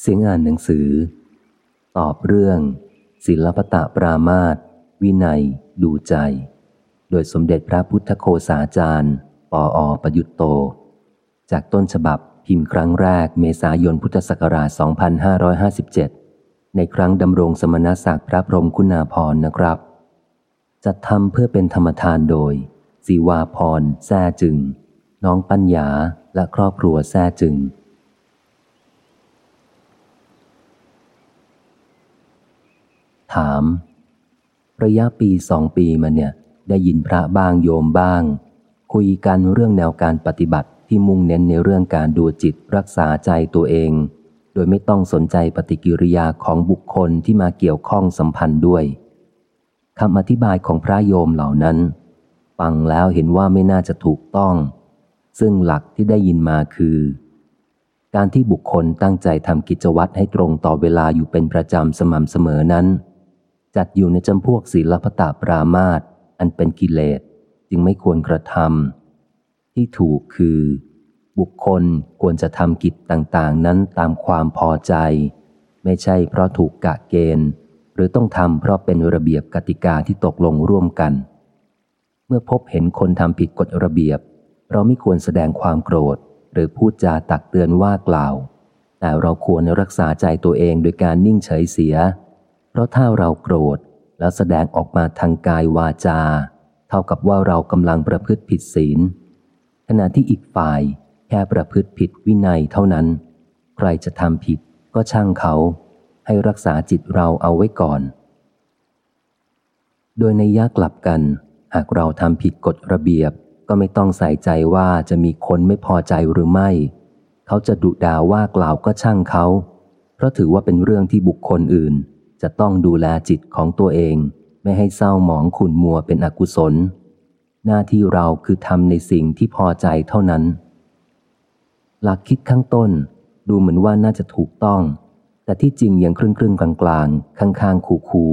เสียงอ่านหนังสือ ตอบเรื่อง ศิลปตะปรามาตวินัย ดูใจ โดยสมเด็จพระพุทธโคสาจารย์ปออประยุตโต จากต้นฉบับพิมพ์ครั้งแรกเมษายนพุทธศักราช 2557 ในครั้งดำรงสมณศักดิ์พระพรมคุณาพรนะครับ จัดทำเพื่อเป็นธรรมทานโดยสีวาพรแซ่จึง น้องปัญญาและครอบครัวแซ่จึง ถาม ระยะปีสองปีมาเนี่ย ได้ยินพระบ้างโยมบ้าง คุยกันเรื่องแนวการปฏิบัติที่มุ่งเน้นในเรื่องการดูจิตรักษาใจตัวเอง โดยไม่ต้องสนใจปฏิกิริยาของบุคคลที่มาเกี่ยวข้องสัมพันธ์ด้วยคำอธิบายของพระโยมเหล่านั้น ฟังแล้วเห็นว่าไม่น่าจะถูกต้อง ซึ่งหลักที่ได้ยินมาคือ การที่บุคคลตั้งใจทำกิจวัตรให้ตรงต่อเวลาอยู่เป็นประจำสม่ำเสมอนั้น จัดอยู่ในจำพวกศีลพตาปรามาตอันเป็นกิเลสจึงไม่ควรกระทำที่ถูกคือ บุคคลควรจะทำกิจต่างๆ นั้นตามความพอใจ ไม่ใช่เพราะถูกกะเกณฑ์ หรือต้องทำเพราะเป็นระเบียบกติกาที่ตกลงร่วมกัน เมื่อพบเห็นคนทำผิดกฎระเบียบ เราไม่ควรแสดงความโกรธ หรือพูดจาตักเตือนว่ากล่าว แต่เราควรรักษาใจตัวเองโดยการนิ่งเฉยเสีย เพราะถ้าเราโกรธแล้วแสดงออกมาทางกายวาจา เท่ากับว่าเรากำลังประพฤติผิดศีล ขณะที่อีกฝ่ายแค่ประพฤติผิดวินัยเท่านั้น ใครจะทำผิดก็ช่างเขา ให้รักษาจิตเราเอาไว้ก่อน โดยในยากลับกัน หากเราทำผิดกฎระเบียบก็ไม่ต้องใส่ใจว่าจะมีคนไม่พอใจหรือไม่ เขาจะดุด่าว่ากล่าวก็ช่างเขา เพราะถือว่าเป็นเรื่องที่บุคคลอื่น จะต้องดูแลจิตของตัวเอง ไม่ให้เศร้าหมองขุ่นมัวเป็นอกุศล หน้าที่เราคือทำในสิ่งที่พอใจเท่านั้น หลักคิดข้างต้น ดูเหมือนว่าน่าจะถูกต้อง แต่ที่จริงยังครึ่งครึ่งกลางกลางข้างข้างคูคู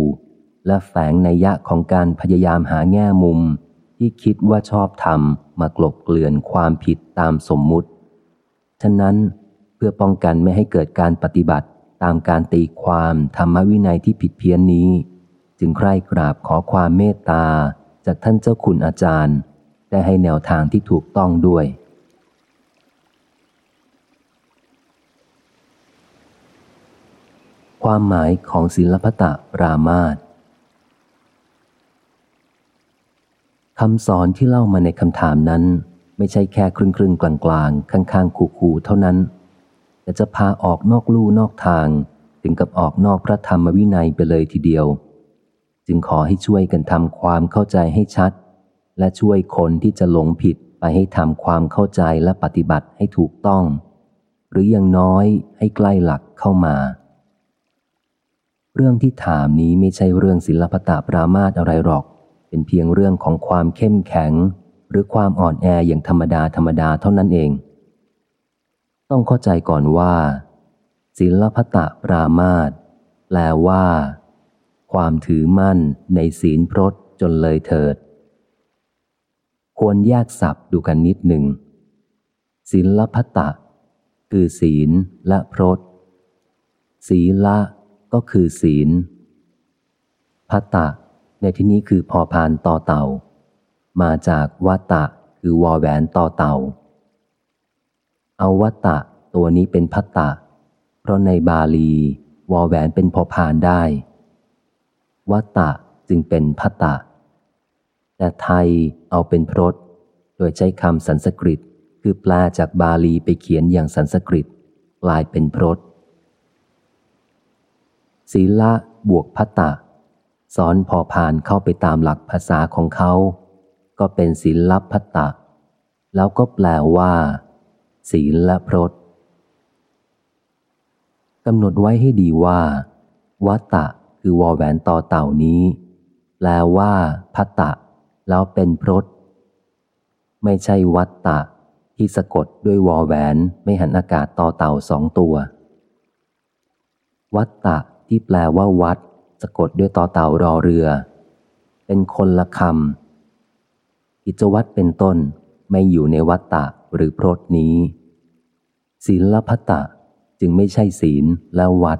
และแฝงในยะของการพยายามหาแง่มุม ที่คิดว่าชอบทำมากลบเกลื่อนความผิดตามสมมุติ ฉะนั้นเพื่อป้องกันไม่ให้เกิดการปฏิบัติ ตามการตีความธรรมวินัยที่ผิดเพี้ยนนี้ จึงใคร่กราบขอความเมตตาจากท่านเจ้าคุณอาจารย์ ได้ให้แนวทางที่ถูกต้องด้วย ความหมายของศิลปตะปรามาตคำสอนที่เล่ามาในคำถามนั้น ไม่ใช่แค่ครึ่งครึ่งกลางกลางข้างข้างคู่คู่เท่านั้น แต่จะพาออกนอกลู่นอกทาง ถึงกับออกนอกพระธรรมวินัยไปเลยทีเดียว จึงขอให้ช่วยกันทำความเข้าใจให้ชัด และช่วยคนที่จะหลงผิดไปให้ทำความเข้าใจและปฏิบัติให้ถูกต้อง หรืออย่างน้อยให้ใกล้หลักเข้ามา เรื่องที่ถามนี้ไม่ใช่เรื่องศิลปตาปรามาตอะไรหรอก เป็นเพียงเรื่องของความเข้มแข็ง หรือความอ่อนแออย่างธรรมดาธรรมดาเท่านั้นเอง ต้องเข้าใจก่อนว่า ศิลปตะปรามาตแปลว่า ความถือมั่นในศีลพรตจนเลยเถิด ควรแยกศัพท์ดูกันนิดหนึ่งศีลพตะ คือศีลและพรตศีละก็คือศีลพัตตะ ในที่นี้คือพอพานต่อเต่า มาจากวัตตะคือวอแหวนต่อเต่า เอาวัตตะ ตัวนี้เป็นพัตตะ เพราะในบาลี วอแหวนเป็นพอพานได้ วัตตะจึงเป็นพัตตะ แต่ไทยเอาเป็นพรตโดยใช้คำสันสกฤต คือแปลจากบาลีไปเขียนอย่างสันสกฤต กลายเป็นพรตศีละบวกพัตตะสอนพอผ่านเข้าไปตามหลักภาษาของเขา ก็เป็นศีลพัตตะ แล้วก็แปลว่า ศีลและพรตกำหนดไว้ให้ดีว่าวัตตะคือวอแหวนต่อเต่านี้ แปลว่าพัตตะ แล้วเป็นพรตไม่ใช่วัตตะ ที่สะกดด้วยวอแหวนไม่หันอากาศต่อเต่าสองตัว วัตตะที่แปลว่าวัด สะกดด้วยต่อเต่ารอเรือ เป็นคนละคำกิจวัตรเป็นต้นไม่อยู่ในวัตตะ หรือพรตนี้ ศีลพัตตะจึงไม่ใช่ศีลและวัด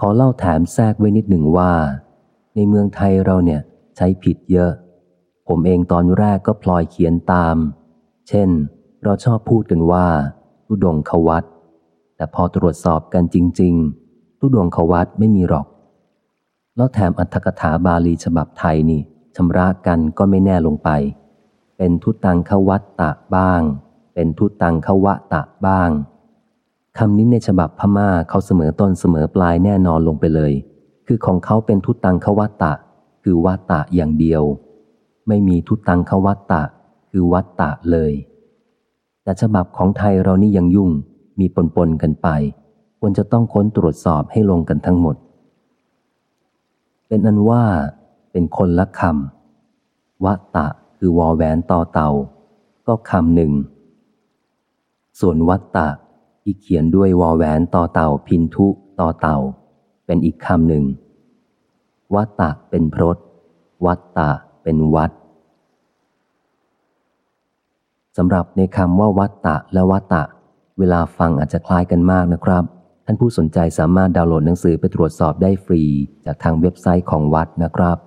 ขอเล่าแถมแทรกไว้นิดหนึ่งว่า ในเมืองไทยเราเนี่ยใช้ผิดเยอะ ผมเองตอนแรกก็พลอยเขียนตาม เช่น เราชอบพูดกันว่าทุดงขวัตแต่พอตรวจสอบกันจริง ๆ ทุดงขวัตไม่มีหรอก แล้วแถมอัตถกถาบาลีฉบับไทยนี่ชำระกันก็ไม่แน่ลงไป เป็นทุตังขวัตตะบ้าง เป็นทุตังขวะตะบ้างคำนี้ในฉบับพม่าเขาเสมอต้นเสมอปลายแน่นอนลงไปเลย คือของเขาเป็นทุตังขวัตตะ คือวัตตะอย่างเดียว ไม่มีทุตังขวัตตะ คือวัตตะเลย แต่ฉบับของไทยเรานี่ยังยุ่ง มีปนปนกันไป ควรจะต้องค้นตรวจสอบให้ลงกันทั้งหมด เป็นอันว่า เป็นคนละคำวัตตะ คือวอแหวนต่อเต่า ก็คำหนึ่ง ส่วนวัตตะที่เขียนด้วยวอแหวนต่อเต่าพินทุต่อเต่า เป็นอีกคำหนึ่ง วัตตะเป็นพรตวัตตะเป็นวัดสำหรับในคำว่าวัตตะและวัตตะ เวลาฟังอาจจะคล้ายกันมากนะครับ ท่านผู้สนใจสามารถดาวน์โหลดหนังสือไปตรวจสอบได้ฟรี จากทางเว็บไซต์ของวัดนะครับ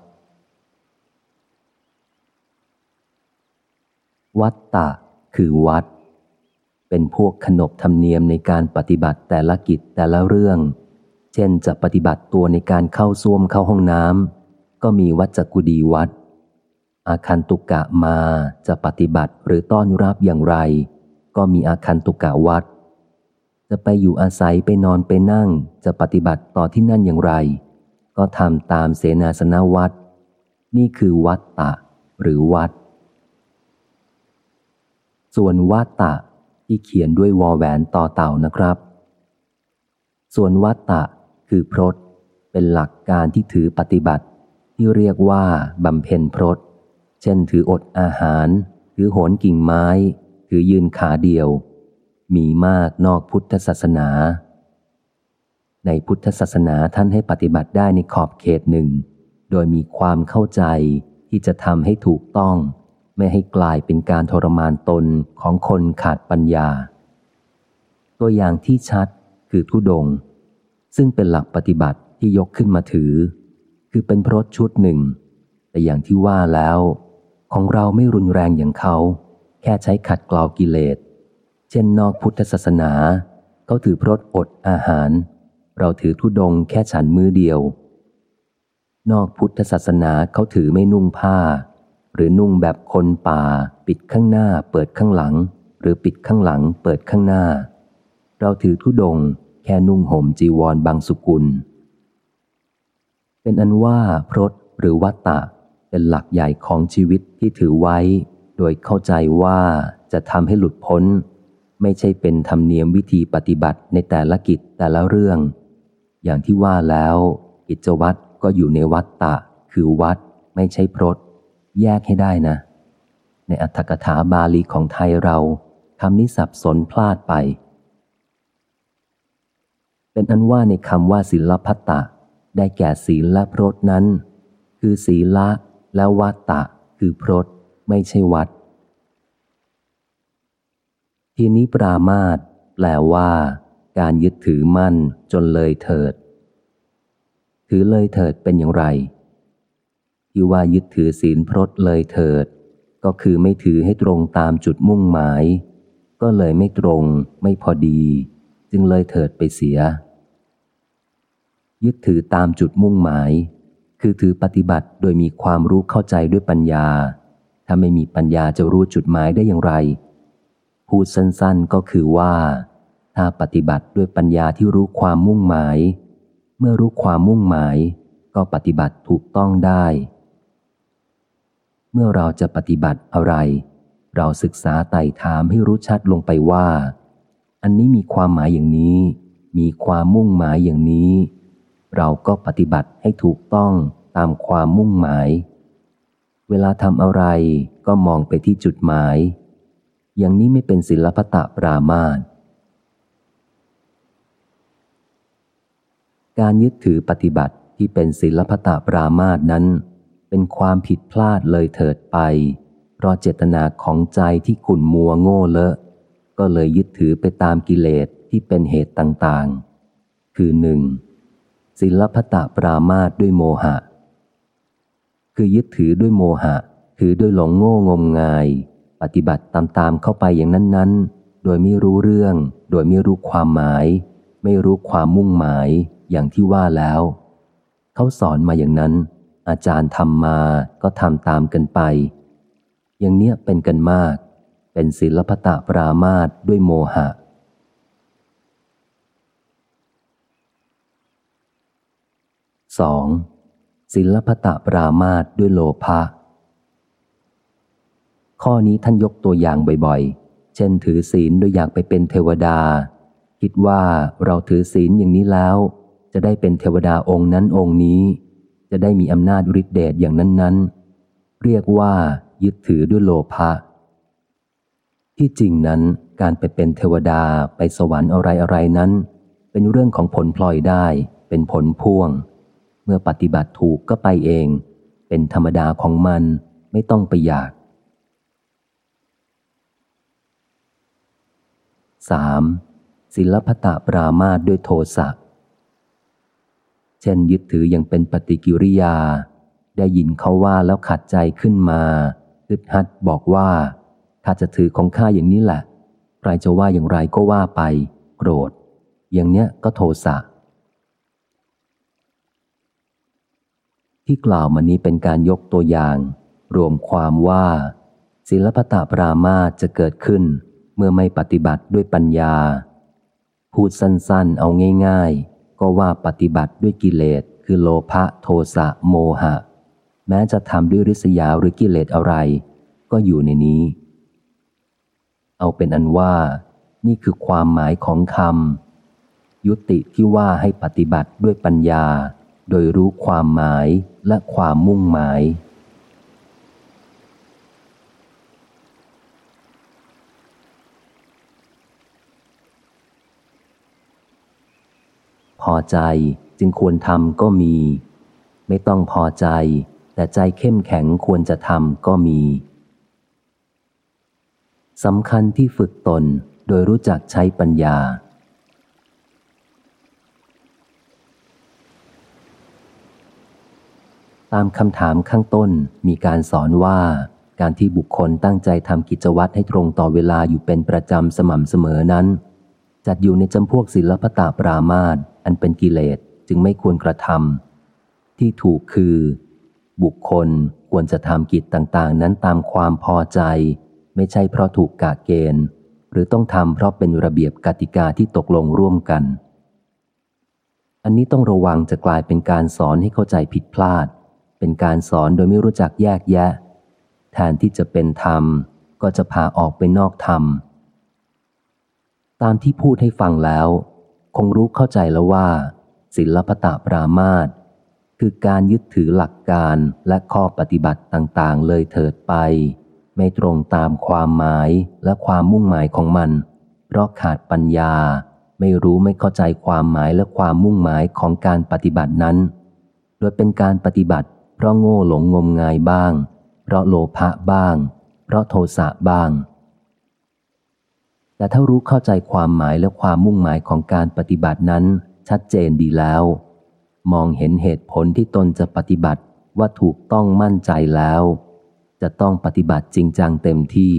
วัตตะ คือวัด เป็นพวกขนบธรรมเนียมในการปฏิบัติแต่ละกิจแต่ละเรื่อง เช่นจะปฏิบัติตัวในการเข้าส้วมเข้าห้องน้ำก็มีวัดจักุดีวัด อาคันตุกะมาจะปฏิบัติหรือต้อนรับอย่างไร ก็มีอาคันตุกะวัด จะไปอยู่อาศัยไปนอนไปนั่ง จะปฏิบัติต่อที่นั่นอย่างไร ก็ทำตามเสนาสนะวัดนี่คือวัดตะ หรือวัด ส่วนวัตตะที่เขียนด้วยวอแหวนต่อเต่านะครับ ส่วนวัตตะคือพรตเป็นหลักการที่ถือปฏิบัติ ที่เรียกว่าบำเพ็ญพรตเช่นถืออดอาหาร ถือโหนกิ่งไม้ ถือยืนขาเดียว มีมากนอกพุทธศาสนา ในพุทธศาสนาท่านให้ปฏิบัติได้ในขอบเขตหนึ่ง โดยมีความเข้าใจที่จะทำให้ถูกต้อง ไม่ให้กลายเป็นการทรมานตนของคนขาดปัญญา ตัวอย่างที่ชัดคือทุดง ซึ่งเป็นหลักปฏิบัติที่ยกขึ้นมาถือ คือเป็นพรตชุดหนึ่ง แต่อย่างที่ว่าแล้ว ของเราไม่รุนแรงอย่างเขา แค่ใช้ขัดกลาวกิเลส เช่นนอกพุทธศาสนา เขาถือพรตอดอาหาร เราถือทุดงแค่ฉันมือเดียว นอกพุทธศาสนาเขาถือไม่นุ่งผ้า หรือนุ่งแบบคนป่า ปิดข้างหน้า เปิดข้างหลัง หรือปิดข้างหลัง เปิดข้างหน้า เราถือทุดง แค่นุ่งห่มจีวรบางสุกุล เป็นอันว่าพรตหรือวัตตะ เป็นหลักใหญ่ของชีวิตที่ถือไว้ โดยเข้าใจว่าจะทำให้หลุดพ้น ไม่ใช่เป็นธรรมเนียมวิธีปฏิบัติในแต่ละกิจแต่ละเรื่อง อย่างที่ว่าแล้วกิจวัตรก็อยู่ในวัตตะ คือวัดไม่ใช่พรต แยกให้ได้นะ ในอัตถกถาบาลีของไทยเราคำนี้สับสนพลาดไป เป็นอันว่าในคำว่าศิลพัตตะ ได้แก่ศีลและพรตนั้น คือศีละและวัตตะ คือพรตไม่ใช่วัด ทีนี้ปรามาตแปลว่า การยึดถือมั่นจนเลยเถิด ถือเลยเถิดเป็นอย่างไร ที่ว่ายึดถือศีลพรตเลยเถิด ก็คือไม่ถือให้ตรงตามจุดมุ่งหมาย ก็เลยไม่ตรงไม่พอดี จึงเลยเถิดไปเสีย ยึดถือตามจุดมุ่งหมาย คือถือปฏิบัติโดยมีความรู้เข้าใจด้วยปัญญา ถ้าไม่มีปัญญาจะรู้จุดหมายได้อย่างไร พูดสั้นๆก็คือว่า ถ้าปฏิบัติด้วยปัญญาที่รู้ความมุ่งหมาย เมื่อรู้ความมุ่งหมายก็ปฏิบัติถูกต้องได้ เมื่อเราจะปฏิบัติอะไร เราศึกษาไต่ถามให้รู้ชัดลงไปว่า อันนี้มีความหมายอย่างนี้ มีความมุ่งหมายอย่างนี้ เราก็ปฏิบัติให้ถูกต้องตามความมุ่งหมาย เวลาทำอะไรก็มองไปที่จุดหมาย อย่างนี้ไม่เป็นศิลปตะปรามาสการยึดถือปฏิบัติที่เป็นศิลปตะปรามาสนั้น เป็นความผิดพลาดเลยเถิดไป เพราะเจตนาของใจที่ขุ่นมัวโง่เลอะ ก็เลยยึดถือไปตามกิเลสที่เป็นเหตุต่างๆ คือหนึ่งศิลปตะปรามาตด้วยโมหะ คือยึดถือด้วยโมหะ คือด้วยหลงโง่งมงาย ปฏิบัติตามๆเข้าไปอย่างนั้นๆ โดยไม่รู้เรื่อง โดยไม่รู้ความหมาย ไม่รู้ความมุ่งหมายอย่างที่ว่าแล้ว เขาสอนมาอย่างนั้น อาจารย์ทำมาก็ทำตามกันไป อย่างเนี้ยเป็นกันมาก เป็นศิลปตะปรามาตด้วยโมหะ 2. ศิลปตะปรามาตด้วยโลภะข้อนี้ท่านยกตัวอย่างบ่อยๆ เช่นถือศีลโดยอยากไปเป็นเทวดา คิดว่าเราถือศีลอย่างนี้แล้ว จะได้เป็นเทวดาองค์นั้นองค์นี้ จะได้มีอำนาจฤทธิเดชอย่างนั้น ๆ เรียกว่ายึดถือด้วยโลภะที่จริงนั้นการไปเป็นเทวดาไปสวรรค์อะไรอะไรนั้น เป็นเรื่องของผลพลอยได้ เป็นผลพ่วง เมื่อปฏิบัติถูกก็ไปเอง เป็นธรรมดาของมันไม่ต้องไปอยาก 3. ศิลปตะปรามาด้วยโทสะ เช่นยึดถืออยังเป็นปฏิกิริยา ได้ยินเขาว่าแล้วขัดใจขึ้นมาอึดฮัดบอกว่าข้าจะถือของข้าอย่างนี้แหละ ใครจะว่าอย่างไรก็ว่าไป โกรธ อย่างเนี้ยก็โทสะ ที่กล่าวมานี้เป็นการยกตัวอย่าง รวมความว่า ศิลปตาปรามาจะเกิดขึ้น เมื่อไม่ปฏิบัติด้วยปัญญา พูดสั้นๆเอาง่ายๆ ก็ว่าปฏิบัติด้วยกิเลส คือโลภะโทสะโมหะ แม้จะทำด้วยริษยาหรือกิเลสอะไร ก็อยู่ในนี้ เอาเป็นอันว่านี่คือความหมายของคำยุติที่ว่าให้ปฏิบัติด้วยปัญญา โดยรู้ความหมายและความมุ่งหมาย พอใจจึงควรทำก็มี ไม่ต้องพอใจ แต่ใจเข้มแข็งควรจะทำก็มีสำคัญที่ฝึกตนโดยรู้จักใช้ปัญญา ตามคำถามข้างต้นมีการสอนว่าการที่บุคคลตั้งใจทำกิจวัตรให้ตรงต่อเวลาอยู่เป็นประจำสม่ำเสมอนั้น จัดอยู่ในจำพวกศิลปตาปรามาต อันเป็นกิเลสจึงไม่ควรกระทำที่ถูกคือ บุคคลควรจะทำกิจต่างๆ นั้นตามความพอใจ ไม่ใช่เพราะถูกกาเกณฑ์ หรือต้องทำเพราะเป็นระเบียบกติกาที่ตกลงร่วมกัน อันนี้ต้องระวังจะกลายเป็นการสอนให้เข้าใจผิดพลาด เป็นการสอนโดยไม่รู้จักแยกแยะ แทนที่จะเป็นธรรม ก็จะพาออกไปนอกธรรมตามที่พูดให้ฟังแล้ว คงรู้เข้าใจแล้วว่า ศิลปตะปรามาตคือการยึดถือหลักการและข้อปฏิบัติต่างๆ เลยเถิดไป ไม่ตรงตามความหมายและความมุ่งหมายของมัน เพราะขาดปัญญา ไม่รู้ไม่เข้าใจความหมายและความมุ่งหมายของการปฏิบัตินั้น โดยเป็นการปฏิบัติ เพราะโง่หลงงมงายบ้าง เพราะโลภะบ้าง เพราะโทสะบ้าง แต่ถ้ารู้เข้าใจความหมายและความมุ่งหมายของการปฏิบัตินั้น ชัดเจนดีแล้ว มองเห็นเหตุผลที่ตนจะปฏิบัติว่าถูกต้องมั่นใจแล้ว จะต้องปฏิบัติจริงจังเต็มที่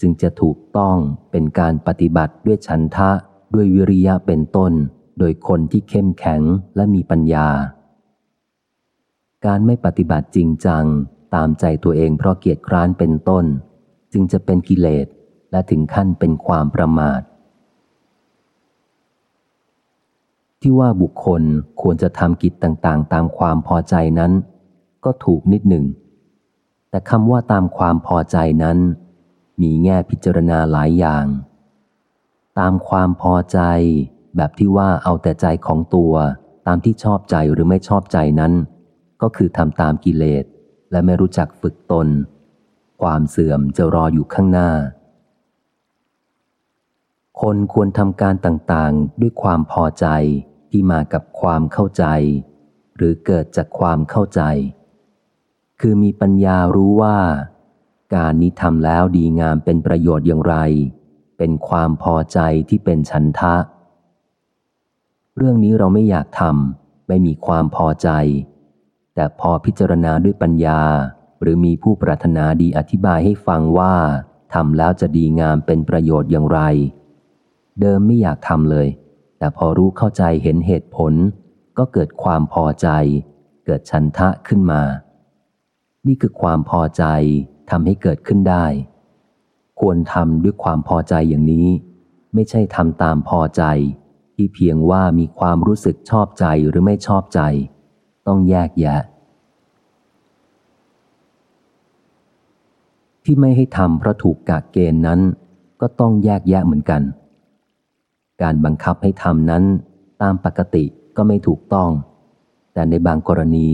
จึงจะถูกต้องเป็นการปฏิบัติด้วยฉันทะ ด้วยวิริยะเป็นต้น โดยคนที่เข้มแข็งและมีปัญญา การไม่ปฏิบัติจริงจัง ตามใจตัวเองเพราะเกียจคร้านเป็นต้น จึงจะเป็นกิเลส และถึงขั้นเป็นความประมาท ที่ว่าบุคคลควรจะทำกิจต่างๆ ตามความพอใจนั้น ก็ถูกนิดหนึ่ง แต่คำว่าตามความพอใจนั้น มีแง่พิจารณาหลายอย่าง ตามความพอใจแบบที่ว่าเอาแต่ใจของตัวตามที่ชอบใจหรือไม่ชอบใจนั้น ก็คือทำตามกิเลสและไม่รู้จักฝึกตน ความเสื่อมจะรออยู่ข้างหน้า คนควรทำการต่างๆ ด้วยความพอใจที่มากับความเข้าใจ หรือเกิดจากความเข้าใจ คือมีปัญญารู้ว่า การนี้ทำแล้วดีงามเป็นประโยชน์อย่างไร เป็นความพอใจที่เป็นฉันทะ เรื่องนี้เราไม่อยากทำไม่มีความพอใจ แต่พอพิจารณาด้วยปัญญา หรือมีผู้ปรารถนาดีอธิบายให้ฟังว่าทำแล้วจะดีงามเป็นประโยชน์อย่างไร เดิมไม่อยากทำเลย แต่พอรู้เข้าใจเห็นเหตุผล ก็เกิดความพอใจ เกิดชันทะขึ้นมา นี่คือความพอใจทำให้เกิดขึ้นได้ ควรทำด้วยความพอใจอย่างนี้ ไม่ใช่ทำตามพอใจ ที่เพียงว่ามีความรู้สึกชอบใจหรือไม่ชอบใจ ต้องแยกแยะ ที่ไม่ให้ทำเพราะถูกกากเกณฑ์นั้น ก็ต้องแยกแยะเหมือนกัน การบังคับให้ทำนั้น ตามปกติก็ไม่ถูกต้อง แต่ในบางกรณี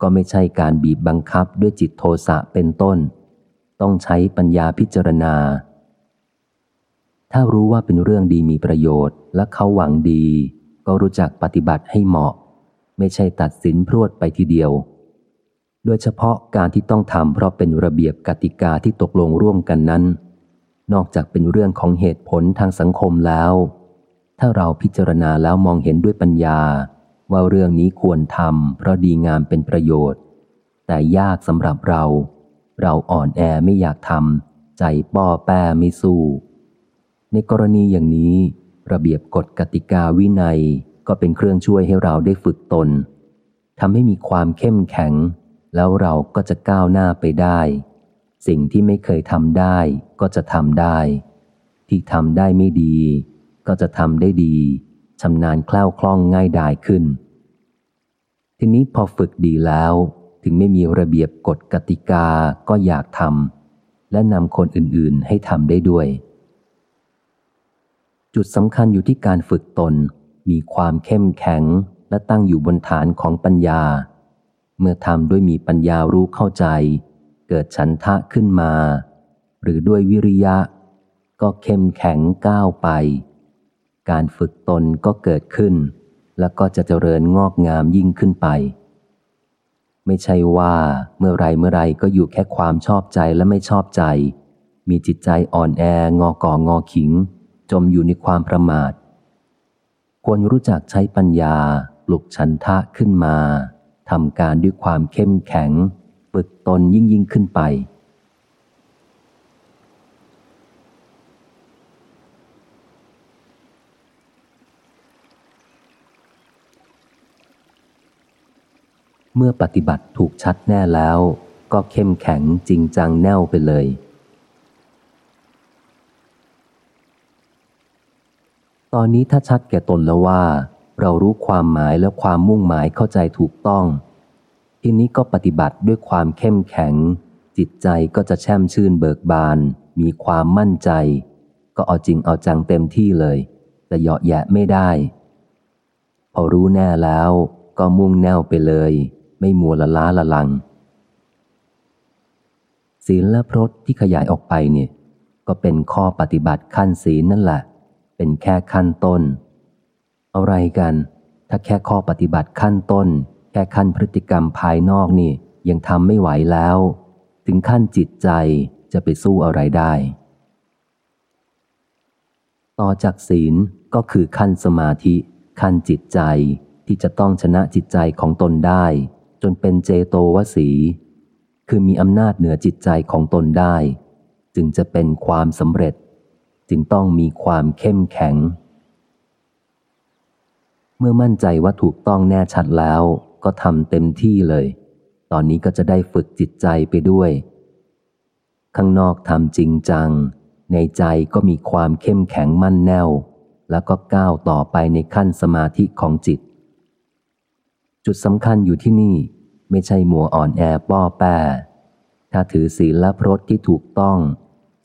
ก็ไม่ใช่การบีบบังคับด้วยจิตโทสะเป็นต้น ต้องใช้ปัญญาพิจารณา ถ้ารู้ว่าเป็นเรื่องดีมีประโยชน์และเขาหวังดี ก็รู้จักปฏิบัติให้เหมาะ ไม่ใช่ตัดสินพรวดไปทีเดียว โดยเฉพาะการที่ต้องทำเพราะเป็นระเบียบกติกาที่ตกลงร่วมกันนั้น นอกจากเป็นเรื่องของเหตุผลทางสังคมแล้ว ถ้าเราพิจารณาแล้วมองเห็นด้วยปัญญา ว่าเรื่องนี้ควรทำเพราะดีงามเป็นประโยชน์ แต่ยากสำหรับเรา เราอ่อนแอไม่อยากทำใจป้อแป้ไม่สู้ ในกรณีอย่างนี้ ระเบียบกฎกติกาวินัยก็เป็นเครื่องช่วยให้เราได้ฝึกตนทำให้มีความเข้มแข็ง แล้วเราก็จะก้าวหน้าไปได้ สิ่งที่ไม่เคยทำได้ก็จะทำได้ ที่ทำได้ไม่ดี ก็จะทำได้ดีชำนาญคล่วคล่องง่ายดายขึ้น ทีนี้พอฝึกดีแล้ว ถึงไม่มีระเบียบกฎกติกาก็อยากทำและนำคนอื่นๆให้ทำได้ด้วย จุดสำคัญอยู่ที่การฝึกตนมีความเข้มแข็งและตั้งอยู่บนฐานของปัญญา เมื่อทำด้วยมีปัญญารู้เข้าใจ เกิดฉันทะขึ้นมา หรือด้วยวิริยะ ก็เข้มแข็งก้าวไป การฝึกตนก็เกิดขึ้น แล้วก็จะเจริญงอกงามยิ่งขึ้นไป ไม่ใช่ว่าเมื่อไรเมื่อไรก็อยู่แค่ความชอบใจและไม่ชอบใจ มีจิตใจอ่อนแองอก่องอขิง จมอยู่ในความประมาท ควรรู้จักใช้ปัญญาปลุกฉันทะขึ้นมาทำการด้วยความเข้มแข็ง ฝึกตนยิ่งยิ่งขึ้นไป เมื่อปฏิบัติถูกชัดแน่แล้ว ก็เข้มแข็งจริงจังแน่วไปเลย ตอนนี้ถ้าชัดแก่ตนแล้วว่า เรารู้ความหมายและความมุ่งหมายเข้าใจถูกต้อง ทีนี้ก็ปฏิบัติด้วยความเข้มแข็ง จิตใจก็จะแช่มชื่นเบิกบาน มีความมั่นใจ ก็เอาจริงเอาจังเต็มที่เลยจะเหยาะแยะไม่ได้ พอรู้แน่แล้วก็มุ่งแน่วไปเลย ไม่มัวละล้าละลัง ศีลและพรตที่ขยายออกไปเนี่ย ก็เป็นข้อปฏิบัติขั้นศีลนั่นแหละ เป็นแค่ขั้นต้น อะไรกัน ถ้าแค่ข้อปฏิบัติขั้นต้น แค่ขั้นพฤติกรรมภายนอกนี่ยังทำไม่ไหวแล้ว ถึงขั้นจิตใจจะไปสู้อะไรได้ ต่อจากศีลก็คือขั้นสมาธิ ขั้นจิตใจที่จะต้องชนะจิตใจของตนได้ จนเป็นเจโตวสี คือมีอำนาจเหนือจิตใจของตนได้ จึงจะเป็นความสำเร็จ จึงต้องมีความเข้มแข็ง เมื่อมั่นใจว่าถูกต้องแน่ชัดแล้วก็ทำเต็มที่เลย ตอนนี้ก็จะได้ฝึกจิตใจไปด้วย ข้างนอกทำจริงจัง ในใจก็มีความเข้มแข็งมั่นแน่ว แล้วก็ก้าวต่อไปในขั้นสมาธิของจิต จุดสำคัญอยู่ที่นี่ ไม่ใช่มัวอ่อนแอป้อแป้ถ้าถือศีลและพรตที่ถูกต้อง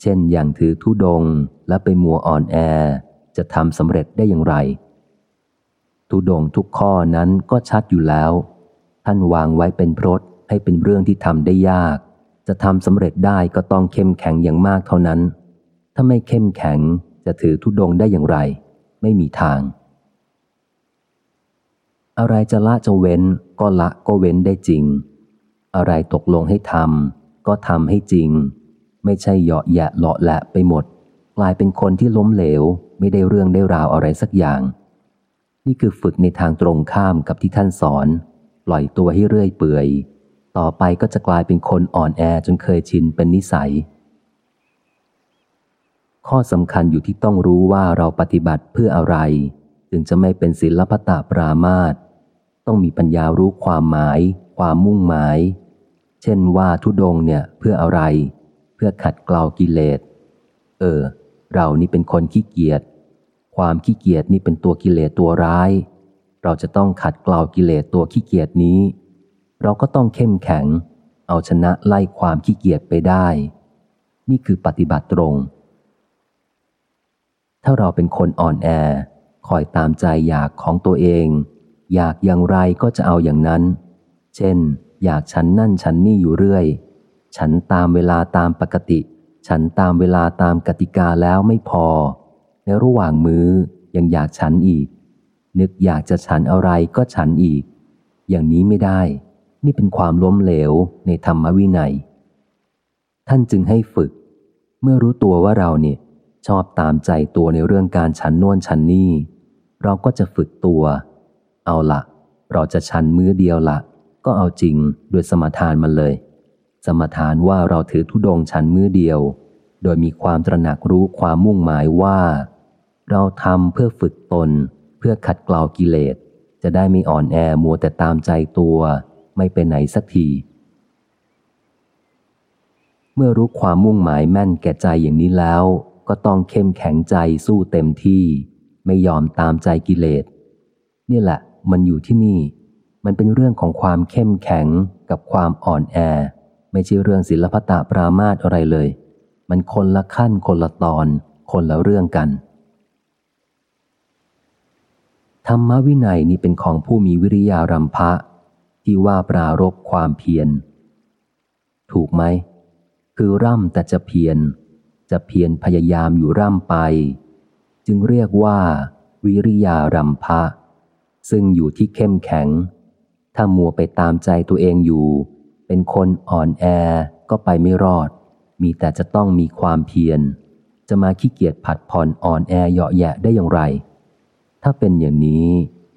เช่นอย่างถือทุดงและไปมัวอ่อนแอ จะทำสำเร็จได้อย่างไร ทุดงทุกข้อนั้นก็ชัดอยู่แล้ว ท่านวางไว้เป็นพรตให้เป็นเรื่องที่ทำได้ยาก จะทำสำเร็จได้ก็ต้องเข้มแข็งอย่างมากเท่านั้น ถ้าไม่เข้มแข็งจะถือทุดงได้อย่างไร ไม่มีทาง อะไรจะละจะเว้นก็ละก็เว้นได้จริง อะไรตกลงให้ทำก็ทำให้จริง ไม่ใช่เหยาะแยะเลาะแหละไปหมด กลายเป็นคนที่ล้มเหลว ไม่ได้เรื่องได้ราวอะไรสักอย่าง นี่คือฝึกในทางตรงข้ามกับที่ท่านสอน ปล่อยตัวให้เรื่อยเปื่อย ต่อไปก็จะกลายเป็นคนอ่อนแอจนเคยชินเป็นนิสัย ข้อสำคัญอยู่ที่ต้องรู้ว่าเราปฏิบัติเพื่ออะไร จึงจะไม่เป็นศิลปตะปรามาต ต้องมีปัญญารู้ความหมาย ความมุ่งหมาย เช่นว่าทุดงเนี่ยเพื่ออะไร เพื่อขัดเกลากิเลส เออ เรานี่เป็นคนขี้เกียจ ความขี้เกียจนี่เป็นตัวกิเลสตัวร้าย เราจะต้องขัดเกลากิเลสตัวขี้เกียจนี้ เราก็ต้องเข้มแข็ง เอาชนะไล่ความขี้เกียจไปได้ นี่คือปฏิบัติตรง ถ้าเราเป็นคนอ่อนแอคอยตามใจอยากของตัวเอง อยากอย่างไรก็จะเอาอย่างนั้น เช่น อยากฉันนั่นฉันนี่อยู่เรื่อย ฉันตามเวลาตามปกติ ฉันตามเวลาตามกติกาแล้วไม่พอ ในระหว่างมือ้อยังอยากฉันอีก นึกอยากจะฉันอะไรก็ฉันอีก อย่างนี้ไม่ได้ นี่เป็นความล้มเหลวในธรรมวินัย ท่านจึงให้ฝึก เมื่อรู้ตัวว่าเราเนี่ยชอบตามใจตัวในเรื่องการฉันนวนฉันนี่ เราก็จะฝึกตัว เอาละเราจะชันมื้อเดียวละก็เอาจริงโดยสมทานมันเลย สมทานว่าเราถือทุดงชันมื้อเดียว โดยมีความตระหนักรู้ความมุ่งหมายว่า เราทำเพื่อฝึกตน เพื่อขัดเกลากิเลส จะได้ไม่อ่อนแอมัวแต่ตามใจตัว ไม่ไปไหนสักที เมื่อรู้ความมุ่งหมายแม่นแก่ใจอย่างนี้แล้ว ก็ต้องเข้มแข็งใจสู้เต็มที่ ไม่ยอมตามใจกิเลสนี่แหละ มันอยู่ที่นี่ มันเป็นเรื่องของความเข้มแข็งกับความอ่อนแอ ไม่ใช่เรื่องศิลปตะปรามาตอะไรเลย มันคนละขั้นคนละตอน คนละเรื่องกัน ธรรมวินัยนี่เป็นของผู้มีวิริยารัมภะที่ว่าปรารบความเพียร ถูกไหม คือร่ำแต่จะเพียร จะเพียรพยายามอยู่ร่ำไป จึงเรียกว่า วิริยารัมภะ ซึ่งอยู่ที่เข้มแข็ง ถ้ามัวไปตามใจตัวเองอยู่ เป็นคนอ่อนแอก็ไปไม่รอด มีแต่จะต้องมีความเพียร จะมาขี้เกียจผัดผ่อนอ่อนแอเหยาะแยะได้อย่างไร ถ้าเป็นอย่างนี้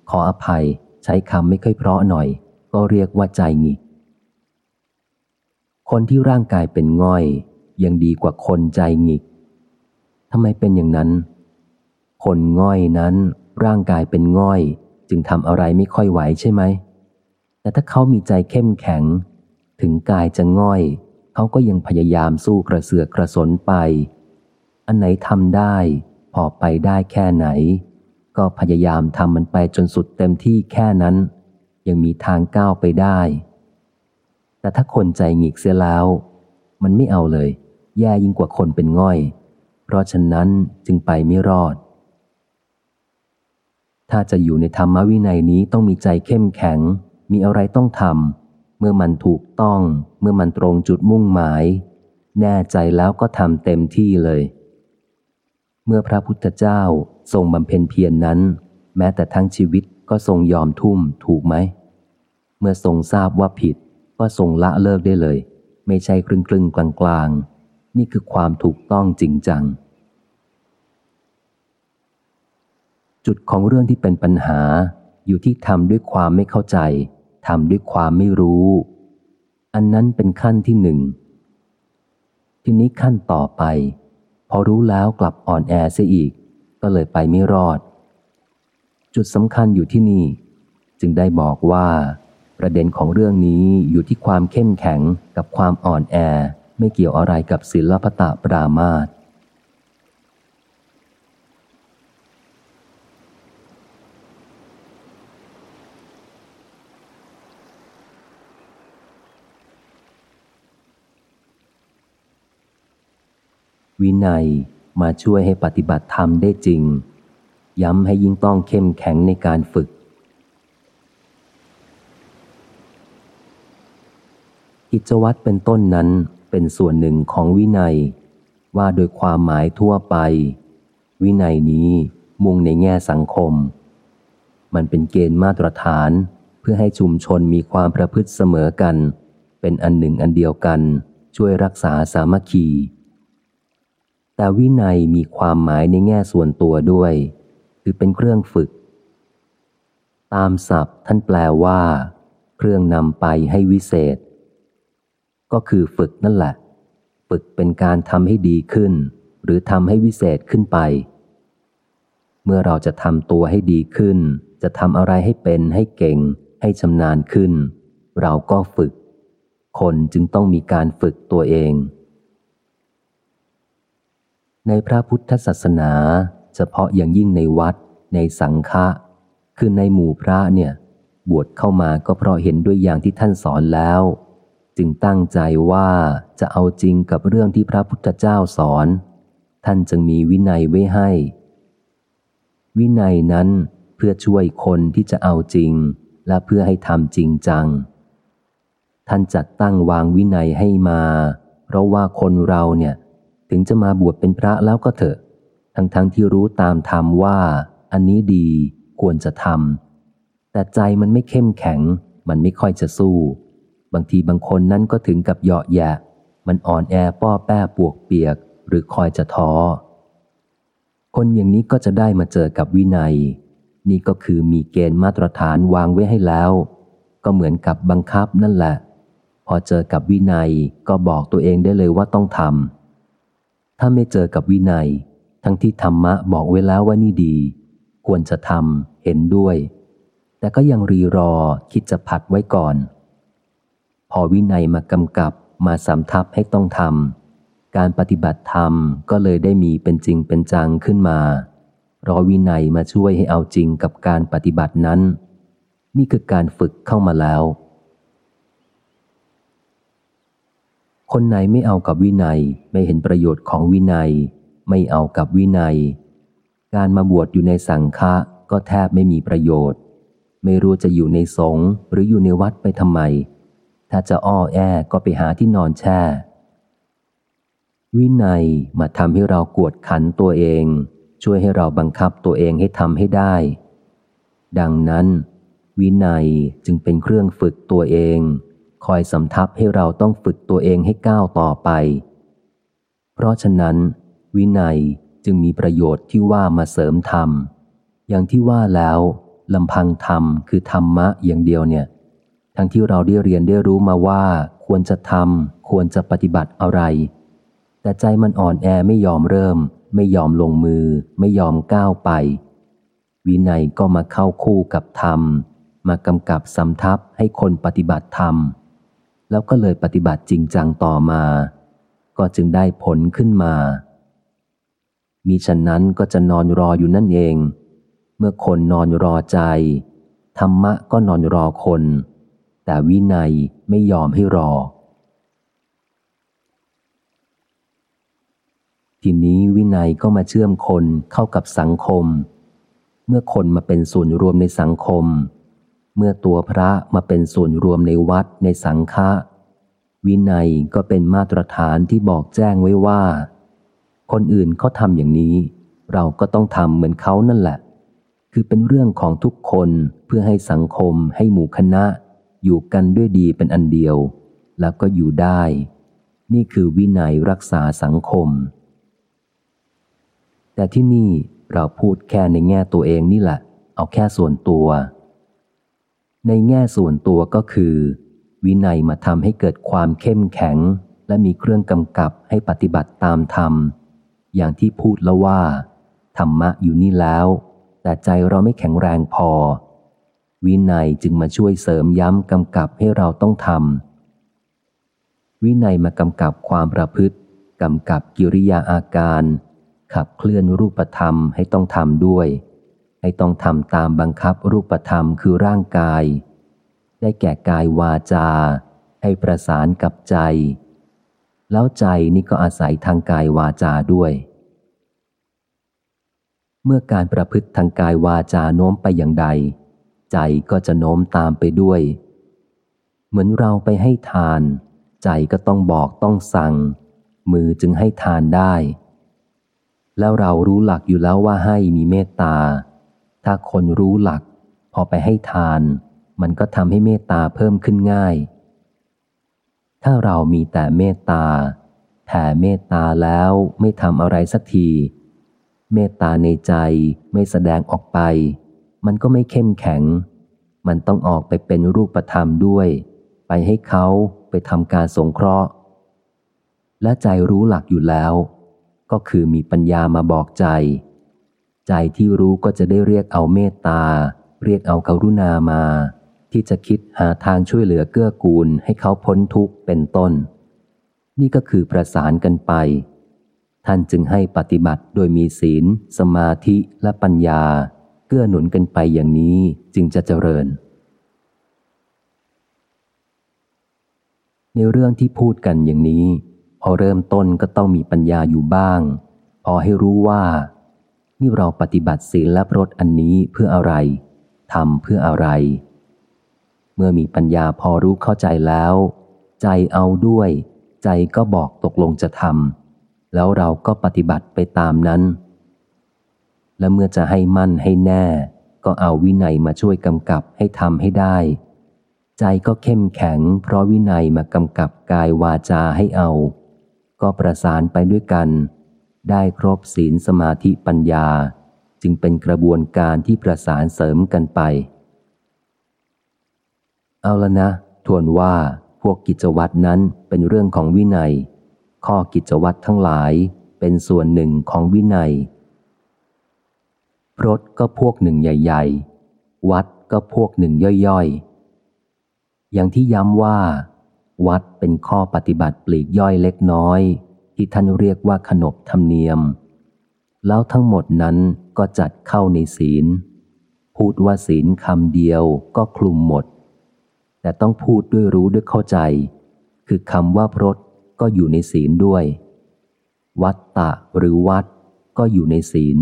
ขออภัยใช้คำไม่ค่อยเพราะหน่อย ก็เรียกว่าใจงิก คนที่ร่างกายเป็นง่อย ยังดีกว่าคนใจงิกทำไมเป็นอย่างนั้น คนง่อยนั้นร่างกายเป็นง่อย จึงทำอะไรไม่ค่อยไหวใช่ไหม แต่ถ้าเขามีใจเข้มแข็ง ถึงกายจะง่อย เขาก็ยังพยายามสู้กระเสือกกระสนไป อันไหนทำได้ พอไปได้แค่ไหน ก็พยายามทำมันไปจนสุดเต็มที่แค่นั้น ยังมีทางก้าวไปได้ แต่ถ้าคนใจหงิกเสียแล้ว มันไม่เอาเลย แย่ยิ่งกว่าคนเป็นง่อย เพราะฉะนั้นจึงไปไม่รอด ถ้าจะอยู่ในธรรมวินัยนี้ต้องมีใจเข้มแข็ง มีอะไรต้องทำ เมื่อมันถูกต้อง เมื่อมันตรงจุดมุ่งหมาย แน่ใจแล้วก็ทำเต็มที่เลย เมื่อพระพุทธเจ้าทรงบำเพ็ญเพียรนนั้น แม้แต่ทั้งชีวิตก็ทรงยอมทุ่มถูกไหม เมื่อทรงทราบว่าผิด ก็ทรงละเลิกได้เลย ไม่ใช่ครึ่งครึ่งกลางกลางนี่คือความถูกต้องจริงจัง จุดของเรื่องที่เป็นปัญหาอยู่ที่ทำด้วยความไม่เข้าใจทำด้วยความไม่รู้ อันนั้นเป็นขั้นที่หนึ่ง ทีนี้ขั้นต่อไป พอรู้แล้วกลับอ่อนแอเสียอีก ก็เลยไปไม่รอด จุดสำคัญอยู่ที่นี่ จึงได้บอกว่า ประเด็นของเรื่องนี้อยู่ที่ความเข้มแข็งกับความอ่อนแอ ไม่เกี่ยวอะไรกับศิลปตะปรามาต วินัยมาช่วยให้ปฏิบัติธรรมได้จริง ย้ำให้ยิ่งต้องเข้มแข็งในการฝึก กิจวัตรเป็นต้นนั้นเป็นส่วนหนึ่งของวินัย ว่าโดยความหมายทั่วไป วินัยนี้มุ่งในแง่สังคม มันเป็นเกณฑ์มาตรฐานเพื่อให้ชุมชนมีความประพฤติเสมอกัน เป็นอันหนึ่งอันเดียวกัน ช่วยรักษาสามัคคี แต่วินัยมีความหมายในแง่ส่วนตัวด้วย คือเป็นเครื่องฝึก ตามศัพท์ท่านแปลว่า เครื่องนำไปให้วิเศษ ก็คือฝึกนั่นแหละ ฝึกเป็นการทำให้ดีขึ้น หรือทำให้วิเศษขึ้นไป เมื่อเราจะทำตัวให้ดีขึ้น จะทำอะไรให้เป็นให้เก่ง ให้ชำนาญขึ้น เราก็ฝึก คนจึงต้องมีการฝึกตัวเอง ในพระพุทธศาสนา เฉพาะอย่างยิ่งในวัด ในสังฆะคือในหมู่พระเนี่ย บวชเข้ามาก็เพราะเห็นด้วยอย่างที่ท่านสอนแล้ว จึงตั้งใจว่าจะเอาจริงกับเรื่องที่พระพุทธเจ้าสอน ท่านจึงมีวินัยไว้ให้ วินัยนั้นเพื่อช่วยคนที่จะเอาจริง และเพื่อให้ทำจริงจัง ท่านจัดตั้งวางวินัยให้มา เพราะว่าคนเราเนี่ย ถึงจะมาบวชเป็นพระแล้วก็เถอะ ทั้งๆทที่รู้ตามธรรมว่า อันนี้ดีควรจะทำแต่ใจมันไม่เข้มแข็ง มันไม่ค่อยจะสู้ บางทีบางคนนั้นก็ถึงกับเหยาะแยะ มันอ่อนแอป้อแป้ปวกเปียก หรือคอยจะท้อ คนอย่างนี้ก็จะได้มาเจอกับวินัย นี่ก็คือมีเกณฑ์มาตรฐานวางไว้ให้แล้ว ก็เหมือนกับบังคับนั่นแหละ พอเจอกับวินัยก็บอกตัวเองได้เลยว่าต้องทำ ถ้าไม่เจอกับวินัย ทั้งที่ธรรมะบอกไว้แล้วว่านี่ดี ควรจะทำเห็นด้วย แต่ก็ยังรีรอคิดจะผัดไว้ก่อน พอวินัยมากำกับมาสำทับให้ต้องทำการปฏิบัติธรรมก็เลยได้มีเป็นจริงเป็นจังขึ้นมา รอวินัยมาช่วยให้เอาจริงกับการปฏิบัตินั้น นี่คือการฝึกเข้ามาแล้ว คนไหนไม่เอากับวินัย ไม่เห็นประโยชน์ของวินัย ไม่เอากับวินัย การมาบวชอยู่ในสังฆะก็แทบไม่มีประโยชน์ ไม่รู้จะอยู่ในสงฆ์หรืออยู่ในวัดไปทำไม ถ้าจะอ้อแอก็ไปหาที่นอนแช่ วินัยมาทำให้เรากวดขันตัวเอง ช่วยให้เราบังคับตัวเองให้ทำให้ได้ ดังนั้น วินัยจึงเป็นเครื่องฝึกตัวเอง คอยสำทับให้เราต้องฝึกตัวเองให้ก้าวต่อไป เพราะฉะนั้น วินัยจึงมีประโยชน์ที่ว่ามาเสริมธรรม อย่างที่ว่าแล้วลำพังธรรมคือธรรมะอย่างเดียวเนี่ย ทั้งที่เราได้เรียนได้รู้มาว่า ควรจะทำควรจะปฏิบัติอะไร แต่ใจมันอ่อนแอไม่ยอมเริ่ม ไม่ยอมลงมือ ไม่ยอมก้าวไป วินัยก็มาเข้าคู่กับธรรม มากำกับสำทับให้คนปฏิบัติธรรม แล้วก็เลยปฏิบัติจริงจังต่อมา ก็จึงได้ผลขึ้นมา มีฉะนั้นก็จะนอนรออยู่นั่นเอง เมื่อคนนอนรอใจ ธรรมะก็นอนรอคน แต่วินัยไม่ยอมให้รอ ทีนี้วินัยก็มาเชื่อมคนเข้ากับสังคม เมื่อคนมาเป็นส่วนรวมในสังคม เมื่อตัวพระมาเป็นส่วนรวมในวัดในสังฆะวินัยก็เป็นมาตรฐานที่บอกแจ้งไว้ว่า คนอื่นเขาทำอย่างนี้ เราก็ต้องทำเหมือนเขานั่นแหละ คือเป็นเรื่องของทุกคนเพื่อให้สังคมให้หมู่คณะ อยู่กันด้วยดีเป็นอันเดียว แล้วก็อยู่ได้ นี่คือวินัยรักษาสังคม แต่ที่นี่เราพูดแค่ในแง่ตัวเองนี่แหละ เอาแค่ส่วนตัว ในแง่ส่วนตัวก็คือ วินัยมาทำให้เกิดความเข้มแข็ง และมีเครื่องกำกับให้ปฏิบัติตามธรรม อย่างที่พูดแล้วว่า ธรรมะอยู่นี่แล้ว แต่ใจเราไม่แข็งแรงพอ วินัยจึงมาช่วยเสริมย้ำกำกับให้เราต้องทำวินัยมากำกับความประพฤติกำกับกิริยาอาการ ขับเคลื่อนรูปธรรมให้ต้องทำด้วย ให้ต้องทำตามบังคับรูปธรรมคือร่างกาย ได้แก่กายวาจา ให้ประสานกับใจ แล้วใจนี่ก็อาศัยทางกายวาจาด้วย เมื่อการประพฤติทางกายวาจาโน้มไปอย่างใด ใจก็จะโน้มตามไปด้วย เหมือนเราไปให้ทาน ใจก็ต้องบอกต้องสั่ง มือจึงให้ทานได้ แล้วเรารู้หลักอยู่แล้วว่าให้มีเมตตา ถ้าคนรู้หลัก พอไปให้ทาน มันก็ทำให้เมตตาเพิ่มขึ้นง่าย ถ้าเรามีแต่เมตตาแผ่เมตตาแล้วไม่ทำอะไรสักที เมตตาในใจไม่แสดงออกไป มันก็ไม่เข้มแข็ง มันต้องออกไปเป็นรูปธรรมด้วย ไปให้เขาไปทำการสงเคราะห์ และใจรู้หลักอยู่แล้ว ก็คือมีปัญญามาบอกใจ ใจที่รู้ก็จะได้เรียกเอาเมตตา เรียกเอากรุณามา ที่จะคิดหาทางช่วยเหลือเกื้อกูลให้เขาพ้นทุกข์เป็นต้น นี่ก็คือประสานกันไป ท่านจึงให้ปฏิบัติโดยมีศีล สมาธิและปัญญา เกื้อหนุนกันไปอย่างนี้จึงจะเจริญ ในเรื่องที่พูดกันอย่างนี้ พอเริ่มต้นก็ต้องมีปัญญาอยู่บ้าง พอให้รู้ว่า นี่เราปฏิบัติศีลและพรตอันนี้เพื่ออะไรทำเพื่ออะไร เมื่อมีปัญญาพอรู้เข้าใจแล้ว ใจเอาด้วย ใจก็บอกตกลงจะทำแล้วเราก็ปฏิบัติไปตามนั้น และเมื่อจะให้มั่นให้แน่ ก็เอาวินัยมาช่วยกำกับให้ทำให้ได้ ใจก็เข้มแข็ง เพราะวินัยมากำกับกายวาจาให้เอา ก็ประสานไปด้วยกัน ได้ครบศีลสมาธิปัญญา จึงเป็นกระบวนการที่ประสานเสริมกันไป เอาละนะ ทวนว่าพวกกิจวัตรนั้นเป็นเรื่องของวินัย ข้อกิจวัตรทั้งหลายเป็นส่วนหนึ่งของวินัยพรตก็พวกหนึ่งใหญ่ ๆ วัดก็พวกหนึ่งย่อยๆ อย่างที่ย้ำว่า วัดเป็นข้อปฏิบัติปลีกย่อยเล็กน้อย ที่ท่านเรียกว่าขนบธรรมเนียม แล้วทั้งหมดนั้นก็จัดเข้าในศีล พูดว่าศีลคำเดียวก็คลุมหมด แต่ต้องพูดด้วยรู้ด้วยเข้าใจ คือคำว่าพรตก็อยู่ในศีลด้วย วัตตะหรือวัดก็อยู่ในศีล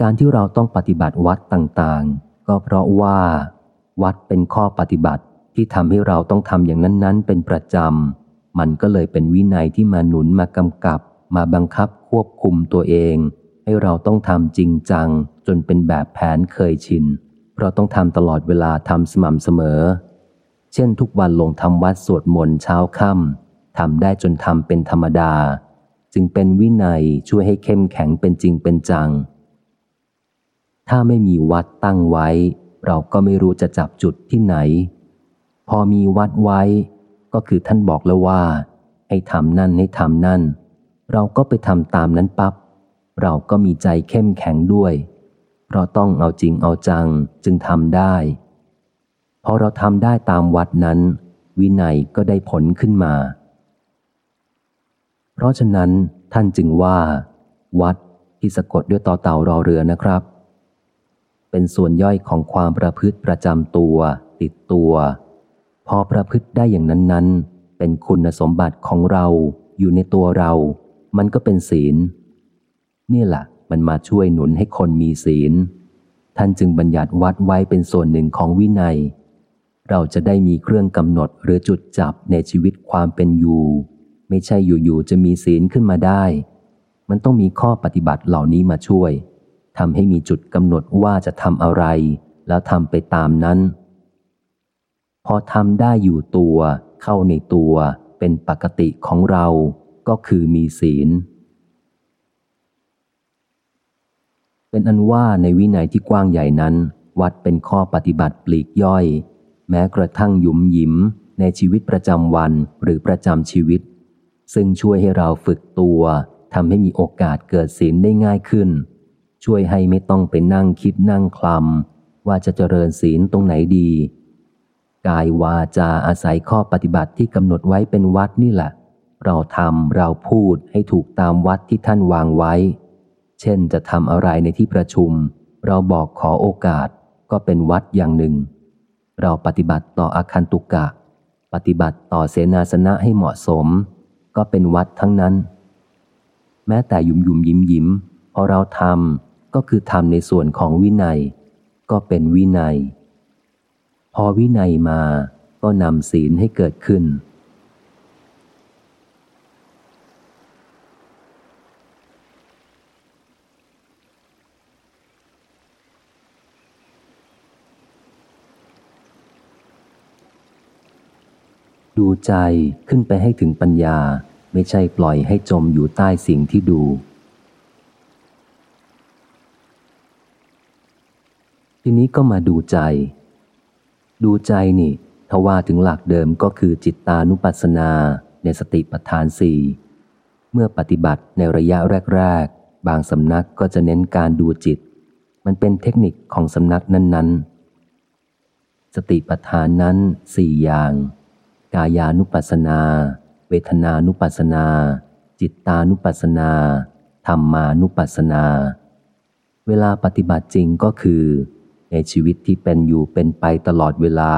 การที่เราต้องปฏิบัติวัดต่างๆ ก็เพราะว่า วัดเป็นข้อปฏิบัติที่ทำให้เราต้องทำอย่างนั้น ๆ เป็นประจำ มันก็เลยเป็นวินัยที่มาหนุนมากำกับ มาบังคับควบคุมตัวเอง ให้เราต้องทำจริงจัง จนเป็นแบบแผนเคยชิน เพราะต้องทำตลอดเวลาทำสม่ำเสมอ เช่นทุกวันลงทำวัดสวดมนต์เช้าค่ำทำได้จนทำเป็นธรรมดา จึงเป็นวินัยช่วยให้เข้มแข็งเป็นจริงเป็นจัง ถ้าไม่มีวัดตั้งไว้ เราก็ไม่รู้จะจับจุดที่ไหน พอมีวัดไว้ ก็คือท่านบอกแล้วว่า ให้ทำนั่นให้ทำนั่น เราก็ไปทำตามนั้นปับ๊บเราก็มีใจเข้มแข็งด้วย เพราะต้องเอาจริงเอาจังจึงทำได้พอเราทำได้ตามวัดนั้น วินัยก็ได้ผลขึ้นมา เพราะฉะนั้นท่านจึงว่า วัดที่สะกดด้วยต่อเต่ารอเรือนะครับ เป็นส่วนย่อยของความประพฤติประจำตัว ติดตัว พอประพฤติได้อย่างนั้น ๆ เป็นคุณสมบัติของเราอยู่ในตัวเรา มันก็เป็นศีล นี่แหละมันมาช่วยหนุนให้คนมีศีล ท่านจึงบัญญัติวัดไว้เป็นส่วนหนึ่งของวินัย เราจะได้มีเครื่องกำหนดหรือจุดจับในชีวิตความเป็นอยู่ ไม่ใช่อยู่ๆจะมีศีลขึ้นมาได้ มันต้องมีข้อปฏิบัติเหล่านี้มาช่วยทำให้มีจุดกำหนดว่าจะทำอะไร แล้วทำไปตามนั้น พอทำได้อยู่ตัวเข้าในตัวเป็นปกติของเราก็คือมีศีล เป็นอันว่าในวินัยที่กว้างใหญ่นั้น วัดเป็นข้อปฏิบัติปลีกย่อย แม้กระทั่งหยุมยิ้มในชีวิตประจำวันหรือประจำชีวิต ซึ่งช่วยให้เราฝึกตัวทำให้มีโอกาสเกิดศีลได้ง่ายขึ้น ช่วยให้ไม่ต้องไปนั่งคิดนั่งคลำว่าจะเจริญศีลตรงไหนดี กายวาจาอาศัยข้อปฏิบัติที่กำหนดไว้เป็นวัดนี่แหละ เราทำเราพูดให้ถูกตามวัดที่ท่านวางไว้ เช่นจะทำอะไรในที่ประชุม เราบอกขอโอกาสก็เป็นวัดอย่างหนึ่ง เราปฏิบัติต่ออาคันตุกกะ ปฏิบัติต่อเสนาสนะให้เหมาะสม ก็เป็นวัดทั้งนั้น แม้แต่ยุมยุมยิ้มยิ้มพอเราทำก็คือทำในส่วนของวินัย ก็เป็นวินัย พอวินัยมาก็นำศีลให้เกิดขึ้น ดูใจขึ้นไปให้ถึงปัญญาไม่ใช่ปล่อยให้จมอยู่ใต้สิ่งที่ดูทีนี้ก็มาดูใจ ดูใจนี่ถ้าว่าถึงหลักเดิมก็คือจิตตานุปัสสนาในสติปัฏฐานสี่เมื่อปฏิบัติในระยะแรก ๆ บางสำนักก็จะเน้นการดูจิต มันเป็นเทคนิคของสำนักนั้น ๆ สติปัฏฐานนั้นสี่อย่าง กายานุปัสสนา เวทนานุปัสสนา จิตตานุปัสสนาธรรมานุปัสสนา เวลาปฏิบัติจริงก็คือ ในชีวิตที่เป็นอยู่เป็นไปตลอดเวลา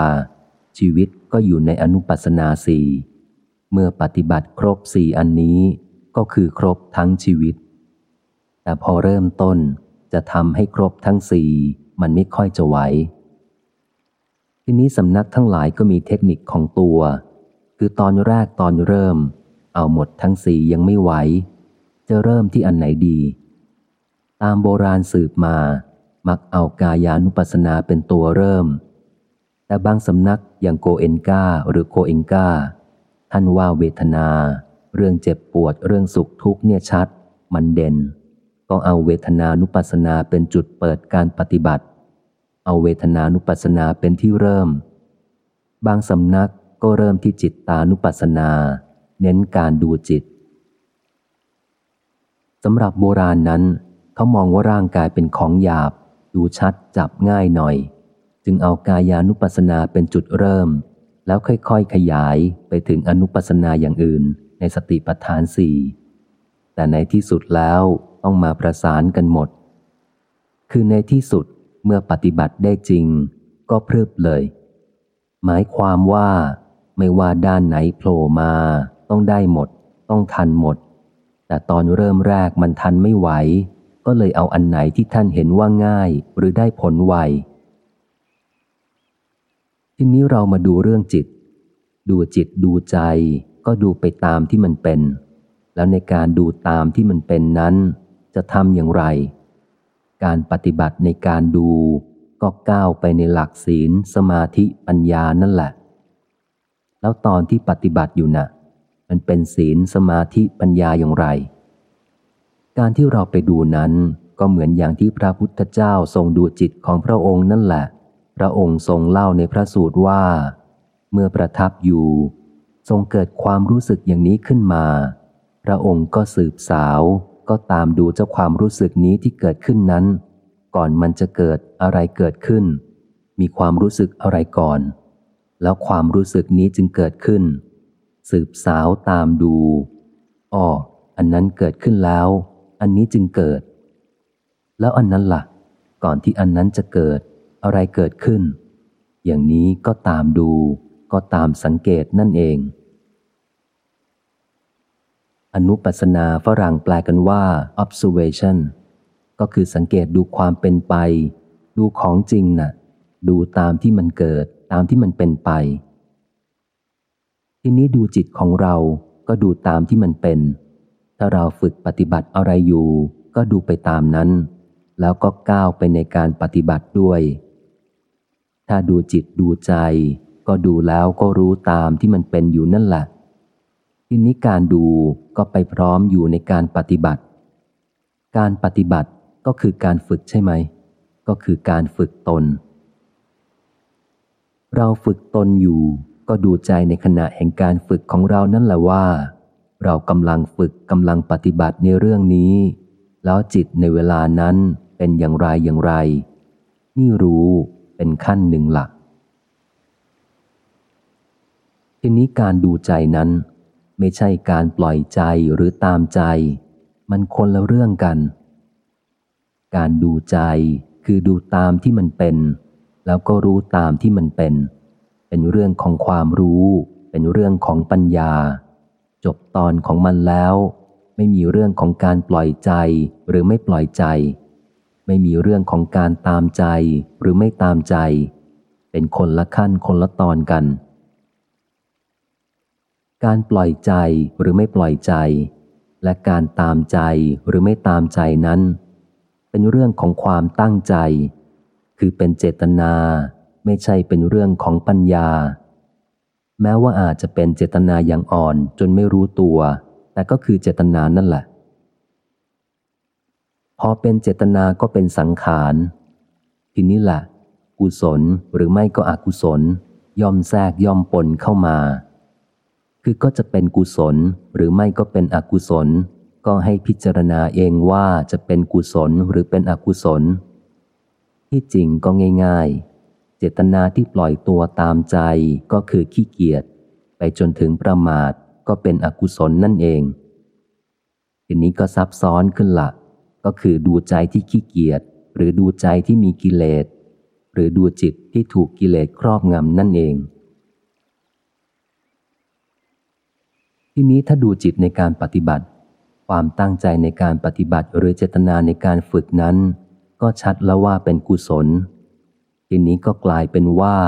ชีวิตก็อยู่ในอนุปัสนาสี่เมื่อปฏิบัติครบสี่อันนี้ก็คือครบทั้งชีวิต แต่พอเริ่มต้นจะทำให้ครบทั้งสี่มันไม่ค่อยจะไหว ทีนี้สำนักทั้งหลายก็มีเทคนิคของตัว คือตอนแรกตอนเริ่ม เอาหมดทั้งสี่ยังไม่ไหว จะเริ่มที่อันไหนดี ตามโบราณสืบมา มักเอากายานุปัสสนาเป็นตัวเริ่ม แต่บางสำนักอย่างโกเอนกาหรือโคเอนกาท่านว่าเวทนา เรื่องเจ็บปวดเรื่องสุขทุกเนี่ยชัด มันเด่น ก็เอาเวทนานุปัสสนาเป็นจุดเปิดการปฏิบัติ เอาเวทนานุปัสสนาเป็นที่เริ่ม บางสำนักก็เริ่มที่จิตตานุปัสสนา เน้นการดูจิตสำหรับโบราณนั้น เขามองว่าร่างกายเป็นของหยาบ ดูชัดจับง่ายหน่อย จึงเอากายานุปัสสนาเป็นจุดเริ่ม แล้วค่อยๆขยายไปถึงอนุปัสสนาอย่างอื่น ในสติปัฏฐานสี่แต่ในที่สุดแล้วต้องมาประสานกันหมด คือในที่สุดเมื่อปฏิบัติได้จริง ก็พรึบเลย หมายความว่าไม่ว่าด้านไหนโผล่มา ต้องได้หมด ต้องทันหมด แต่ตอนเริ่มแรกมันทันไม่ไหว ก็เลยเอาอันไหนที่ท่านเห็นว่าง่ายหรือได้ผลไว ทีนี้เรามาดูเรื่องจิต ดูจิตดูใจ ก็ดูไปตามที่มันเป็น แล้วในการดูตามที่มันเป็นนั้น จะทำอย่างไร การปฏิบัติในการดูก็ก้าวไปในหลักศีล สมาธิปัญญานั่นแหละ แล้วตอนที่ปฏิบัติอยู่นะ่ะ มันเป็นศีลสมาธิปัญญาอย่างไร การที่เราไปดูนั้นก็เหมือนอย่างที่พระพุทธเจ้าทรงดูจิตของพระองค์นั่นแหละ พระองค์ทรงเล่าในพระสูตรว่า เมื่อประทับอยู่ ทรงเกิดความรู้สึกอย่างนี้ขึ้นมา พระองค์ก็สืบสาวก็ตามดูเจ้าความรู้สึกนี้ที่เกิดขึ้นนั้น ก่อนมันจะเกิดอะไรเกิดขึ้น มีความรู้สึกอะไรก่อน แล้วความรู้สึกนี้จึงเกิดขึ้น สืบสาวตามดูอ๋ออันนั้นเกิดขึ้นแล้ว อันนี้จึงเกิด แล้วอันนั้นละ่ะ ก่อนที่อันนั้นจะเกิด อะไรเกิดขึ้น อย่างนี้ก็ตามดู ก็ตามสังเกตนั่นเอง อนุปัสนาฝรั่งแปลกันว่า observation ก็คือสังเกตดูความเป็นไป ดูของจริงนะ่ะ ดูตามที่มันเกิด ตามที่มันเป็นไป ทีนี้ดูจิตของเราก็ดูตามที่มันเป็น ถ้าเราฝึกปฏิบัติอะไรอยู่ ก็ดูไปตามนั้น แล้วก็ก้าวไปในการปฏิบัติด้วย ถ้าดูจิตดูใจ ก็ดูแล้วก็รู้ตามที่มันเป็นอยู่นั่นแหละทีนี้การดูก็ไปพร้อมอยู่ในการปฏิบัติ การปฏิบัติก็คือการฝึกใช่ไหม ก็คือการฝึกตน เราฝึกตนอยู่ ก็ดูใจในขณะแห่งการฝึกของเรานั่นแหละว่า เรากำลังฝึกกำลังปฏิบัติในเรื่องนี้ แล้วจิตในเวลานั้นเป็นอย่างไรอย่างไร นี่รู้เป็นขั้นหนึ่งหลัก ทีนี้การดูใจนั้น ไม่ใช่การปล่อยใจหรือตามใจ มันคนละเรื่องกัน การดูใจคือดูตามที่มันเป็น แล้วก็รู้ตามที่มันเป็น เป็นเรื่องของความรู้ เป็นเรื่องของปัญญา จบตอนของมันแล้ว ไม่มีเรื่องของการปล่อยใจหรือไม่ปล่อยใจ ไม่มีเรื่องของการตามใจหรือไม่ตามใจ เป็นคนละขั้นคนละตอนกัน การปล่อยใจหรือไม่ปล่อยใจ และการตามใจหรือไม่ตามใจนั้น เป็นเรื่องของความตั้งใจ คือเป็นเจตนา ไม่ใช่เป็นเรื่องของปัญญา แม้ว่าอาจจะเป็นเจตนาอย่างอ่อนจนไม่รู้ตัว แต่ก็คือเจตนานั่นแหละ พอเป็นเจตนาก็เป็นสังขาร ทีนี้แหละกุศลหรือไม่ก็อกุศล ย่อมแทรกย่อมปนเข้ามา คือก็จะเป็นกุศลหรือไม่ก็เป็นอกุศล ก็ให้พิจารณาเองว่าจะเป็นกุศลหรือเป็นอกุศล ที่จริงก็ง่าย ๆ เจตนาที่ปล่อยตัวตามใจก็คือขี้เกียจไปจนถึงประมาทก็เป็นอกุศลนั่นเองทีนี้ก็ซับซ้อนขึ้นละก็คือดูใจที่ขี้เกียจหรือดูใจที่มีกิเลสหรือดูจิตที่ถูกกิเลสครอบงำนั่นเอง ทีนี้ถ้าดูจิตในการปฏิบัติ ความตั้งใจในการปฏิบัติหรือเจตนาในการฝึกนั้น ก็ชัดแล้วว่าเป็นกุศล ทีนี้ก็กลายเป็นว่า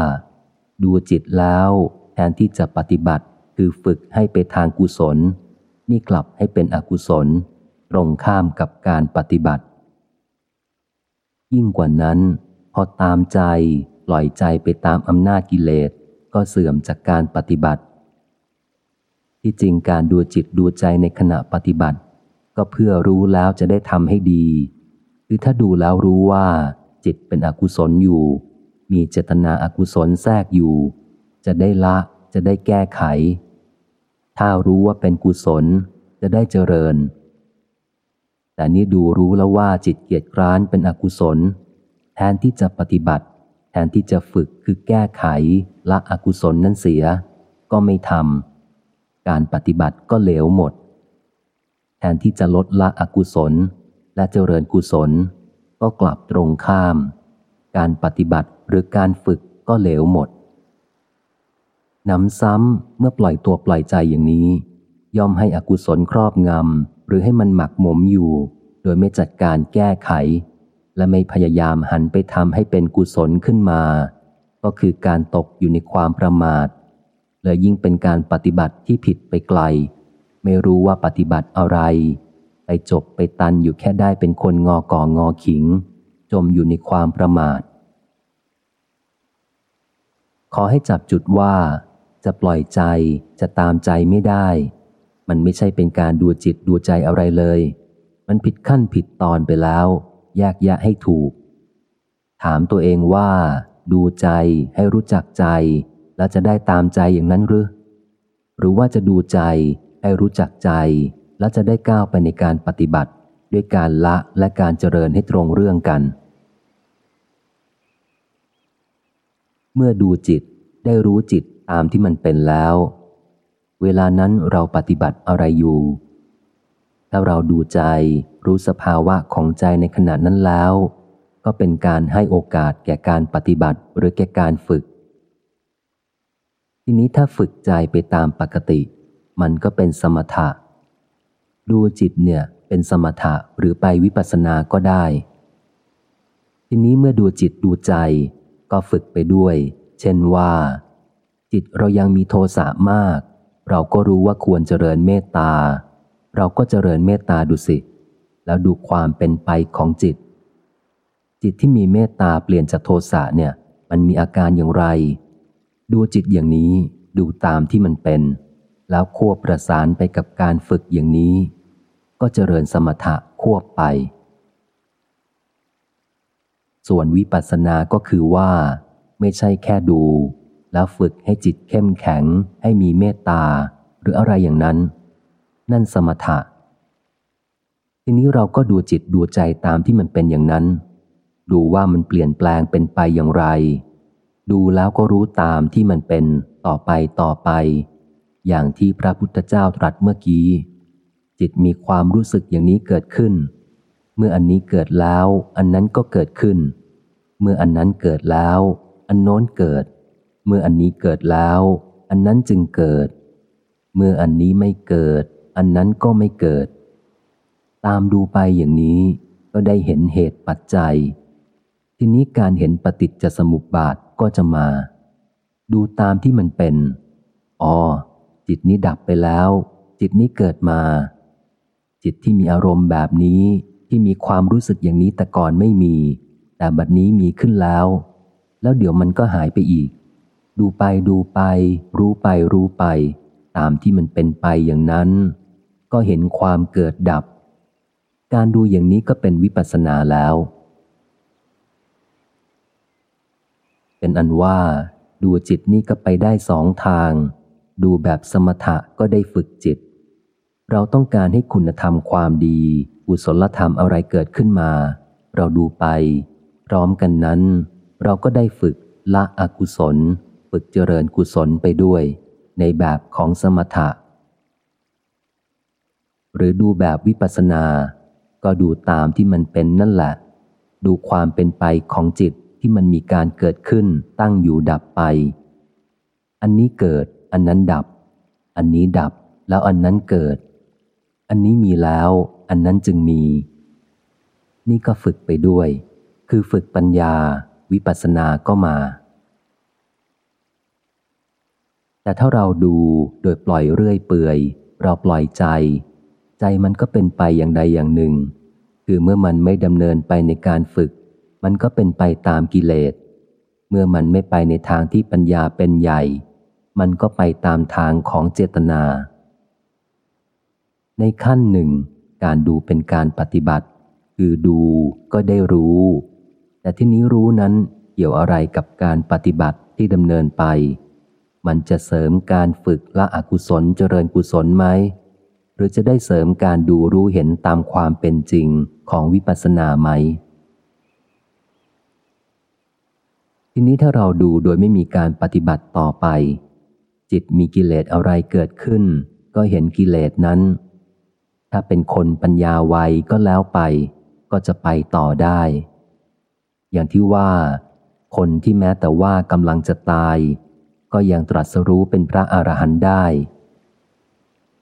ดูจิตแล้วแทนที่จะปฏิบัติคือฝึกให้ไปทางกุศล นี่กลับให้เป็นอกุศล ตรงข้ามกับการปฏิบัติ ยิ่งกว่านั้น พอตามใจปล่อยใจไปตามอำนาจกิเลสก็เสื่อมจากการปฏิบัติ ที่จริงการดูจิตดูใจในขณะปฏิบัติ ก็เพื่อรู้แล้วจะได้ทำให้ดี คือถ้าดูแล้วรู้ว่าจิตเป็นอกุศลอยู่ มีเจตนาอากุศลแทรกอยู่ จะได้ละจะได้แก้ไข ถ้ารู้ว่าเป็นกุศลจะได้เจริญ แต่นี่ดูรู้แล้วว่าจิตเกียจคร้านเป็นอกุศล แทนที่จะปฏิบัติ แทนที่จะฝึกคือแก้ไข ละอกุศลนั้นเสีย ก็ไม่ทำการปฏิบัติก็เหลวหมด แทนที่จะลดละอกุศลและเจริญกุศล ก็กลับตรงข้าม การปฏิบัติ หรือการฝึกก็เหลวหมดนำซ้ำเมื่อปล่อยตัวปล่อยใจอย่างนี้ ย่อมให้อกุศลครอบงำหรือให้มันหมักหมมอยู่ โดยไม่จัดการแก้ไข และไม่พยายามหันไปทำให้เป็นกุศลขึ้นมา ก็คือการตกอยู่ในความประมาทเลยยิ่งเป็นการปฏิบัติที่ผิดไปไกล ไม่รู้ว่าปฏิบัติอะไร ไปจบไปตันอยู่แค่ได้เป็นคนงอกองอขิง จมอยู่ในความประมาท ขอให้จับจุดว่า จะปล่อยใจจะตามใจไม่ได้ มันไม่ใช่เป็นการดูจิตดูใจอะไรเลย มันผิดขั้นผิดตอนไปแล้ว แยกแยะให้ถูก ถามตัวเองว่า ดูใจให้รู้จักใจ แล้วจะได้ตามใจอย่างนั้นหรือ หรือว่าจะดูใจให้รู้จักใจ แล้วจะได้ก้าวไปในการปฏิบัติ ด้วยการละและการเจริญให้ตรงเรื่องกัน เมื่อดูจิตได้รู้จิตตามที่มันเป็นแล้ว เวลานั้นเราปฏิบัติอะไรอยู่ ถ้าเราดูใจรู้สภาวะของใจในขณะนั้นแล้ว ก็เป็นการให้โอกาสแก่การปฏิบัติหรือแก่การฝึก ทีนี้ถ้าฝึกใจไปตามปกติ มันก็เป็นสมถะ ดูจิตเนี่ยเป็นสมถะหรือไปวิปัสสนาก็ได้ ทีนี้เมื่อดูจิตดูใจ ก็ฝึกไปด้วย เช่นว่า จิตเรายังมีโทสะมาก เราก็รู้ว่าควรเจริญเมตตา เราก็เจริญเมตตาดูสิ แล้วดูความเป็นไปของจิต จิตที่มีเมตตาเปลี่ยนจากโทสะเนี่ย มันมีอาการอย่างไร ดูจิตอย่างนี้ดูตามที่มันเป็น แล้วควบประสานไปกับการฝึกอย่างนี้ ก็เจริญสมถะควบไป ส่วนวิปัสสนาก็คือว่า ไม่ใช่แค่ดู แล้วฝึกให้จิตเข้มแข็ง ให้มีเมตตา หรืออะไรอย่างนั้น นั่นสมถะ ทีนี้เราก็ดูจิตดูใจตามที่มันเป็นอย่างนั้น ดูว่ามันเปลี่ยนแปลงเป็นไปอย่างไร ดูแล้วก็รู้ตามที่มันเป็นต่อไปต่อไป อย่างที่พระพุทธเจ้าตรัสเมื่อกี้ จิตมีความรู้สึกอย่างนี้เกิดขึ้น เมื่ออันนี้เกิดแล้ว อันนั้นก็เกิดขึ้น เมื่ออันนั้นเกิดแล้ว อันโน้นเกิด เมื่ออันนี้เกิดแล้ว อันนั้นจึงเกิด เมื่ออันนี้ไม่เกิด อันนั้นก็ไม่เกิด ตามดูไปอย่างนี้ก็ได้เห็นเหตุปัจจัย ทีนี้การเห็นปฏิจจสมุปบาทก็จะมา ดูตามที่มันเป็นอ๋อจิตนี้ดับไปแล้ว จิตนี้เกิดมา จิตที่มีอารมณ์แบบนี้ ที่มีความรู้สึกอย่างนี้แต่ก่อนไม่มี แต่บัดนี้มีขึ้นแล้ว แล้วเดี๋ยวมันก็หายไปอีก ดูไปดูไป รู้ไปรู้ไป ตามที่มันเป็นไปอย่างนั้น ก็เห็นความเกิดดับ การดูอย่างนี้ก็เป็นวิปัสสนาแล้ว เป็นอันว่าดูจิตนี่ก็ไปได้สองทาง ดูแบบสมถะก็ได้ฝึกจิต เราต้องการให้คุณธรรมความดี อุศลธรรมอะไรเกิดขึ้นมา เราดูไป พร้อมกันนั้น เราก็ได้ฝึกละอกุศล ฝึกเจริญกุศลไปด้วย ในแบบของสมถะ หรือดูแบบวิปัสสนา ก็ดูตามที่มันเป็นนั่นแหละ ดูความเป็นไปของจิตที่มันมีการเกิดขึ้นตั้งอยู่ดับไป อันนี้เกิด อันนั้นดับ อันนี้ดับ แล้วอันนั้นเกิด อันนี้มีแล้ว อันนั้นจึงมี นี่ก็ฝึกไปด้วย คือฝึกปัญญา วิปัสสนาก็มา แต่ถ้าเราดูโดยปล่อยเรื่อยเปื่อย เราปล่อยใจ ใจมันก็เป็นไปอย่างใดอย่างหนึ่ง คือเมื่อมันไม่ดำเนินไปในการฝึก มันก็เป็นไปตามกิเลส เมื่อมันไม่ไปในทางที่ปัญญาเป็นใหญ่ มันก็ไปตามทางของเจตนา ในขั้นหนึ่ง การดูเป็นการปฏิบัติ คือดูก็ได้รู้ แต่ที่นี้รู้นั้นเกี่ยวอะไรกับการปฏิบัติที่ดำเนินไป มันจะเสริมการฝึกละอกุศลเจริญกุศลไหม หรือจะได้เสริมการดูรู้เห็นตามความเป็นจริงของวิปัสสนาไหม ทีนี้ถ้าเราดูโดยไม่มีการปฏิบัติต่อไป จิตมีกิเลสอะไรเกิดขึ้น ก็เห็นกิเลสนั้น ถ้าเป็นคนปัญญาไวก็แล้วไป ก็จะไปต่อได้ อย่างที่ว่า คนที่แม้แต่ว่ากำลังจะตาย ก็ยังตรัสรู้เป็นพระอรหันต์ได้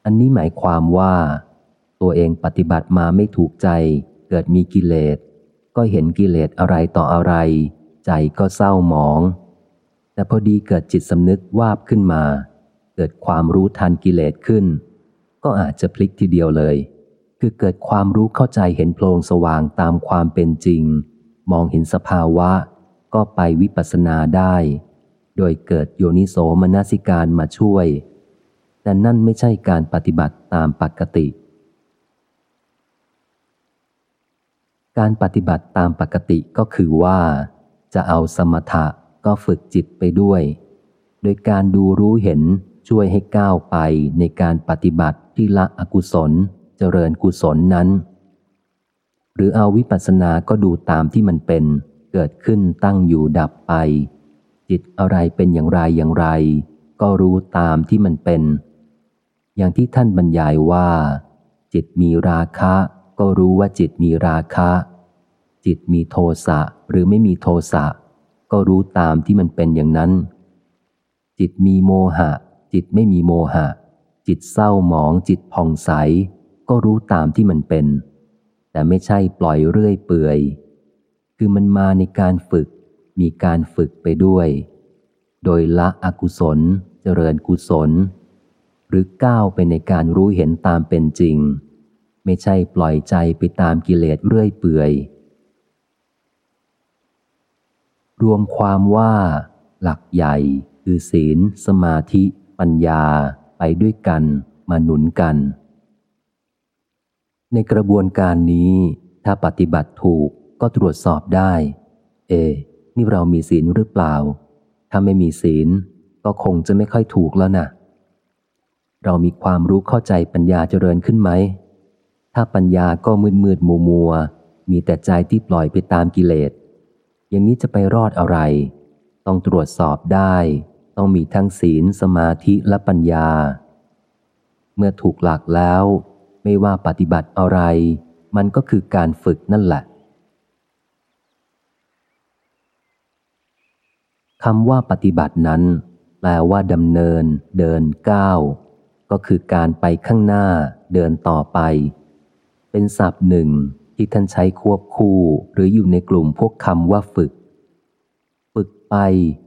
อันนี้หมายความว่า ตัวเองปฏิบัติมาไม่ถูกใจ เกิดมีกิเลส ก็เห็นกิเลสอะไรต่ออะไร ใจก็เศร้าหมอง แต่พอดีเกิดจิตสำนึกวาบขึ้นมา เกิดความรู้ทันกิเลสขึ้น ก็อาจจะพลิกทีเดียวเลย คือเกิดความรู้เข้าใจเห็นโพลงสว่างตามความเป็นจริง มองเห็นสภาวะ ก็ไปวิปัสสนาได้ โดยเกิดโยนิโสมนสิการมาช่วย แต่นั่นไม่ใช่การปฏิบัติตามปกติ การปฏิบัติตามปกติก็คือว่า จะเอาสมถะก็ฝึกจิตไปด้วย โดยการดูรู้เห็นช่วยให้ก้าวไปในการปฏิบัติ ที่ละอกุศลเจริญกุศลนั้น หรือเอาวิปัสสนาก็ดูตามที่มันเป็น เกิดขึ้นตั้งอยู่ดับไป จิตอะไรเป็นอย่างไรอย่างไร ก็รู้ตามที่มันเป็น อย่างที่ท่านบรรยายว่า จิตมีราคะ ก็รู้ว่าจิตมีราคะ จิตมีโทสะหรือไม่มีโทสะก็รู้ตามที่มันเป็นอย่างนั้น จิตมีโมหะ จิตไม่มีโมหะ จิตเศร้าหมองจิตผ่องใส ก็รู้ตามที่มันเป็น แต่ไม่ใช่ปล่อยเรื่อยเปื่อย คือมันมาในการฝึก มีการฝึกไปด้วย โดยละอกุศล เจริญกุศล หรือก้าวไปในการรู้เห็นตามเป็นจริง ไม่ใช่ปล่อยใจไปตามกิเลสเรื่อยเปื่อย รวมความว่า หลักใหญ่คือศีล สมาธิ ปัญญา ไปด้วยกัน มาหนุนกัน ในกระบวนการนี้ ถ้าปฏิบัติถูกก็ตรวจสอบได้ เอ นี่เรามีศีลหรือเปล่า ถ้าไม่มีศีล ก็คงจะไม่ค่อยถูกแล้วนะเรามีความรู้เข้าใจปัญญาเจริญขึ้นไหม ถ้าปัญญาก็มืดมืดมัวมัว มีแต่ใจที่ปล่อยไปตามกิเลส อย่างนี้จะไปรอดอะไร ต้องตรวจสอบได้ ต้องมีทั้งศีลสมาธิและปัญญา เมื่อถูกหลักแล้ว ไม่ว่าปฏิบัติอะไร มันก็คือการฝึกนั่นแหละคำว่าปฏิบัตินั้น แปลว่าดำเนิน เดินก้าวก็คือการไปข้างหน้า เดินต่อไป เป็นศัพท์หนึ่งที่ท่านใช้ควบคู่ หรืออยู่ในกลุ่มพวกคำว่าฝึก ไป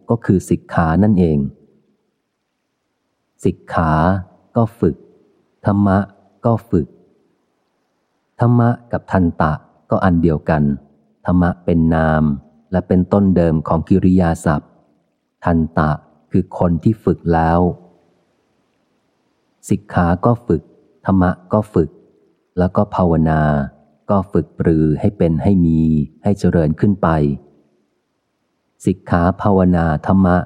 ก็คือสิกขานั่นเอง สิกขาก็ฝึก ธรรมะก็ฝึก ธรรมะกับทันตะก็อันเดียวกัน ธรรมะเป็นนามและเป็นต้นเดิมของกิริยาศัพท์ ทันตะคือคนที่ฝึกแล้ว สิกขาก็ฝึก ธรรมะก็ฝึก แล้วก็ภาวนา ก็ฝึกปรือให้เป็นให้มีให้เจริญขึ้นไป สิกขาภาวนาธรรมะ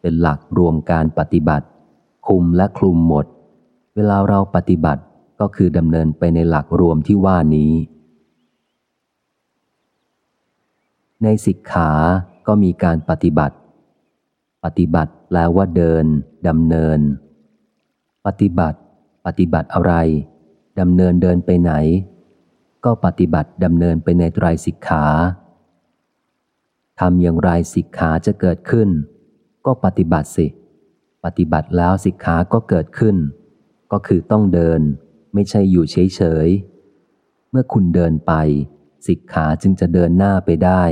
เป็นหลักรวมการปฏิบัติ คุมและคลุมหมด เวลาเราปฏิบัติก็คือดำเนินไปในหลักรวมที่ว่านี้ ในสิกขาก็มีการปฏิบัติ ปฏิบัติแปลว่าเดินดำเนิน ปฏิบัติ ปฏิบัติอะไรดำเนินเดินไปไหน ก็ปฏิบัติดำเนินไปในไตรสิกขา ทำอย่างไรสิกขาจะเกิดขึ้น ก็ปฏิบัติสิ ปฏิบัติแล้วสิกขาก็เกิดขึ้น ก็คือต้องเดิน ไม่ใช่อยู่เฉยๆเมื่อคุณเดินไป สิกขาจึงจะเดินหน้าไปได้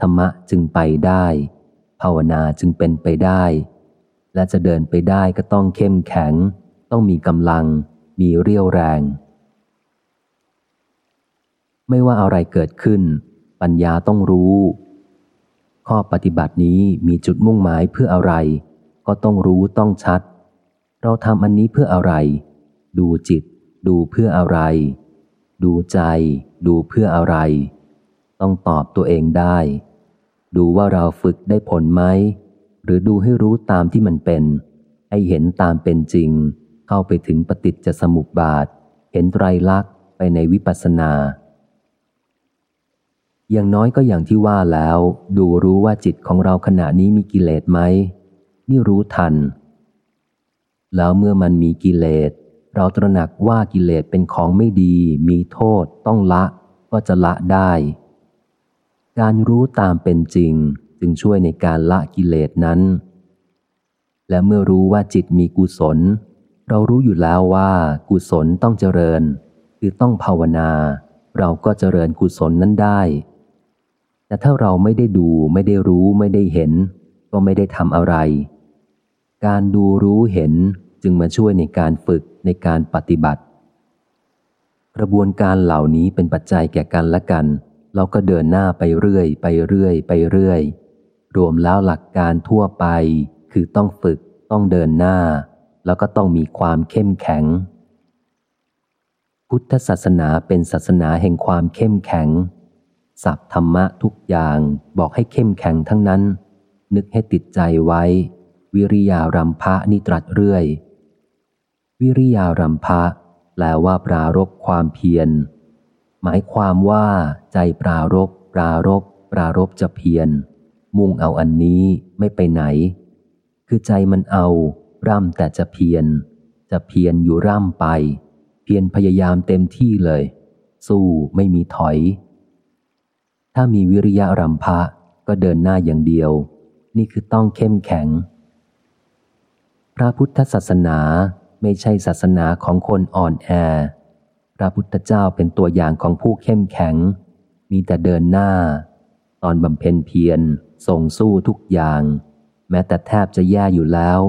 ธรรมะจึงไปได้ ภาวนาจึงเป็นไปได้ และจะเดินไปได้ก็ต้องเข้มแข็ง ต้องมีกำลัง มีเรี่ยวแรง ไม่ว่าอะไรเกิดขึ้น ปัญญาต้องรู้ ข้อปฏิบัตินี้มีจุดมุ่งหมายเพื่ออะไร ก็ต้องรู้ต้องชัด เราทำอันนี้เพื่ออะไร ดูจิต ดูเพื่ออะไร ดูใจ ดูเพื่ออะไร ต้องตอบตัวเองได้ ดูว่าเราฝึกได้ผลไหม หรือดูให้รู้ตามที่มันเป็น ให้เห็นตามเป็นจริง เข้าไปถึงปฏิจจสมุปบาท เห็นไตรลักษณ์ไปในวิปัสสนา อย่างน้อยก็อย่างที่ว่าแล้ว ดูรู้ว่าจิตของเราขณะนี้มีกิเลสไหม นี่รู้ทัน แล้วเมื่อมันมีกิเลส เราตระหนักว่ากิเลสเป็นของไม่ดี มีโทษ ต้องละก็จะละได้ การรู้ตามเป็นจริง จึงช่วยในการละกิเลสนั้น และเมื่อรู้ว่าจิตมีกุศล เรารู้อยู่แล้วว่ากุศลต้องเจริญ คือต้องภาวนา เราก็เจริญกุศลนั้นได้ แต่ถ้าเราไม่ได้ดูไม่ได้รู้ไม่ได้เห็น ก็ไม่ได้ทำอะไร การดูรู้เห็นจึงมาช่วยในการฝึกในการปฏิบัติ กระบวนการเหล่านี้เป็นปัจจัยแก่กันและกัน เราก็เดินหน้าไปเรื่อย ไปเรื่อย ไปเรื่อย รวมแล้วหลักการทั่วไป คือต้องฝึก ต้องเดินหน้า แล้วก็ต้องมีความเข้มแข็ง พุทธศาสนาเป็นศาสนาแห่งความเข้มแข็ง สับธรรมะทุกอย่างบอกให้เข้มแข็งทั้งนั้น นึกให้ติดใจไว้ วิริยารัมภะนิตรัสเรื่อย วิริยารัมภะแปลว่าปรารบความเพียร หมายความว่าใจปรารบปรารบปรารบจะเพียร มุ่งเอาอันนี้ไม่ไปไหน คือใจมันเอา ร่ำแต่จะเพียร จะเพียรอยู่ร่ำไป เพียรพยายามเต็มที่เลย สู้ไม่มีถอย ถ้ามีวิริยะรัมภะก็เดินหน้าอย่างเดียว นี่คือต้องเข้มแข็ง พระพุทธศาสนาไม่ใช่ศาสนาของคนอ่อนแอ พระพุทธเจ้าเป็นตัวอย่างของผู้เข้มแข็ง มีแต่เดินหน้า ตอนบำเพ็ญเพียรส่งสู้ทุกอย่าง แม้แต่แทบจะแย่อยู่แล้ว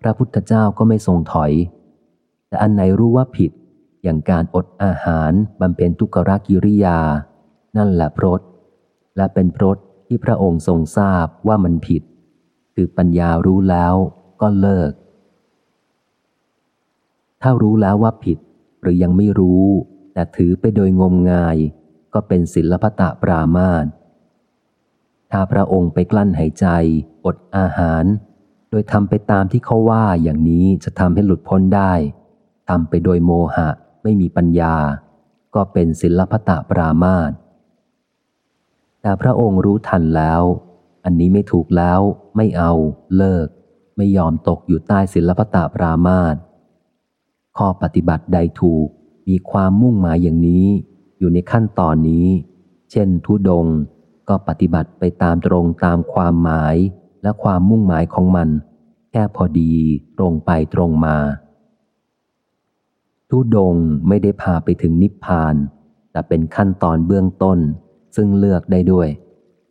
พระพุทธเจ้าก็ไม่ทรงถอย แต่อันไหนรู้ว่าผิด อย่างการอดอาหารบำเพ็ญทุกขกิริยา นั่นแหละพรต และเป็นพรตที่พระองค์ทรงทราบว่ามันผิด คือปัญญารู้แล้วก็เลิก ถ้ารู้แล้วว่าผิดหรือยังไม่รู้ แต่ถือไปโดยงมงาย ก็เป็นศิลปตะปรามาตถ้าพระองค์ไปกลั้นหายใจ อดอาหาร โดยทำไปตามที่เขาว่าอย่างนี้จะทำให้หลุดพ้นได้ทำไปโดยโมหะไม่มีปัญญา ก็เป็นศิลปตะปรามาต แต่พระองค์รู้ทันแล้ว อันนี้ไม่ถูกแล้ว ไม่เอา เลิก ไม่ยอมตกอยู่ใต้ศิลปตาปรามาตข้อปฏิบัติใดถูก มีความมุ่งหมายอย่างนี้ อยู่ในขั้นตอนนี้ เช่น ทุดง ก็ปฏิบัติไปตามตรงตามความหมายและความมุ่งหมายของมัน แค่พอดี ตรงไปตรงมา ทุดงไม่ได้พาไปถึงนิพพาน แต่เป็นขั้นตอนเบื้องต้น ซึ่งเลือกได้ด้วย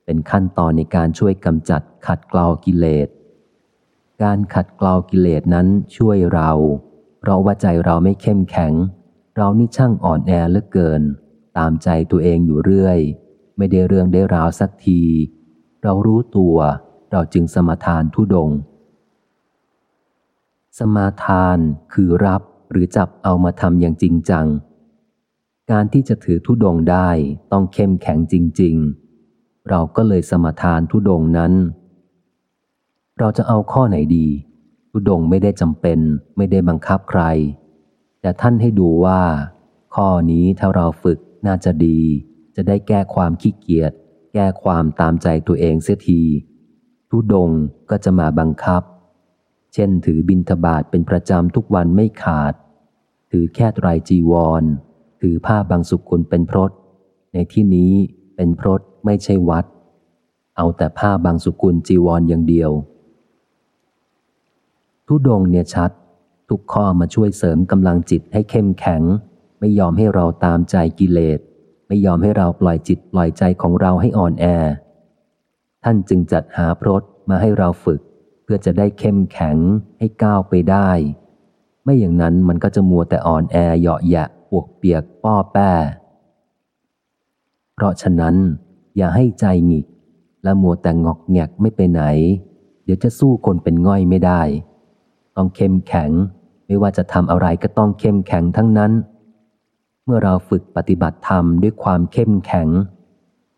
เป็นขั้นตอนในการช่วยกำจัดขัดเกลากิเลส การขัดเกลากิเลสนั้นช่วยเรา เพราะว่าใจเราไม่เข้มแข็ง เรานี่ช่างอ่อนแอเหลือเกิน ตามใจตัวเองอยู่เรื่อย ไม่ได้เรื่องได้ราวสักที เรารู้ตัว เราจึงสมาทานทุดง สมาทานคือรับหรือจับเอามาทำอย่างจริงจัง การที่จะถือทุดงได้ต้องเข้มแข็งจริง ๆ เราก็เลยสมทานทุดงนั้น เราจะเอาข้อไหนดีทุดงไม่ได้จำเป็น ไม่ได้บังคับใคร แต่ท่านให้ดูว่า ข้อนี้ถ้าเราฝึกน่าจะดี จะได้แก้ความขี้เกียจ แก้ความตามใจตัวเองเสียทีทุดงก็จะมาบังคับ เช่นถือบินทบาทเป็นประจำทุกวันไม่ขาด ถือแค่ไตรจีวร ถือผ้าบางสุกุลเป็นพรตในที่นี้เป็นพรตไม่ใช่วัด เอาแต่ผ้าบางสุกุลจีวรอย่างเดียว ทุดงเนี่ยชัด ทุกข้อมาช่วยเสริมกำลังจิตให้เข้มแข็ง ไม่ยอมให้เราตามใจกิเลส ไม่ยอมให้เราปล่อยจิตปล่อยใจของเราให้อ่อนแอ ท่านจึงจัดหาพรตมาให้เราฝึก เพื่อจะได้เข้มแข็งให้ก้าวไปได้ ไม่อย่างนั้นมันก็จะมัวแต่อ่อนแอเหยาะแยะ ปวกเปียกป้อแป้ เพราะฉะนั้น อย่าให้ใจหงิก และมัวแต่งอกแงกไม่ไปไหน เดี๋ยวจะสู้คนเป็นง่อยไม่ได้ ต้องเข้มแข็ง ไม่ว่าจะทำอะไรก็ต้องเข้มแข็งทั้งนั้น เมื่อเราฝึกปฏิบัติธรรมด้วยความเข้มแข็ง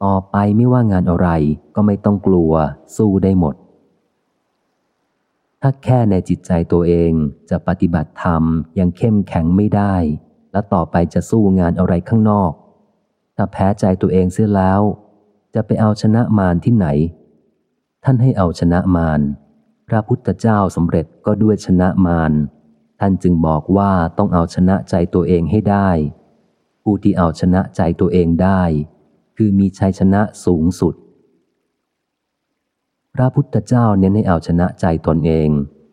ต่อไปไม่ว่างานอะไรก็ไม่ต้องกลัว สู้ได้หมดถ้าแค่ในจิตใจตัวเองจะปฏิบัติธรรมยังเข้มแข็งไม่ได้ แล้วต่อไปจะสู้งานอะไรข้างนอก ถ้าแพ้ใจตัวเองเสียแล้ว จะไปเอาชนะมารที่ไหน ท่านให้เอาชนะมารพระพุทธเจ้าสำเร็จก็ด้วยชนะมารท่านจึงบอกว่าต้องเอาชนะใจตัวเองให้ได้ ผู้ที่เอาชนะใจตัวเองได้ คือมีชัยชนะสูงสุด พระพุทธเจ้าเน้นให้เอาชนะใจตนเอง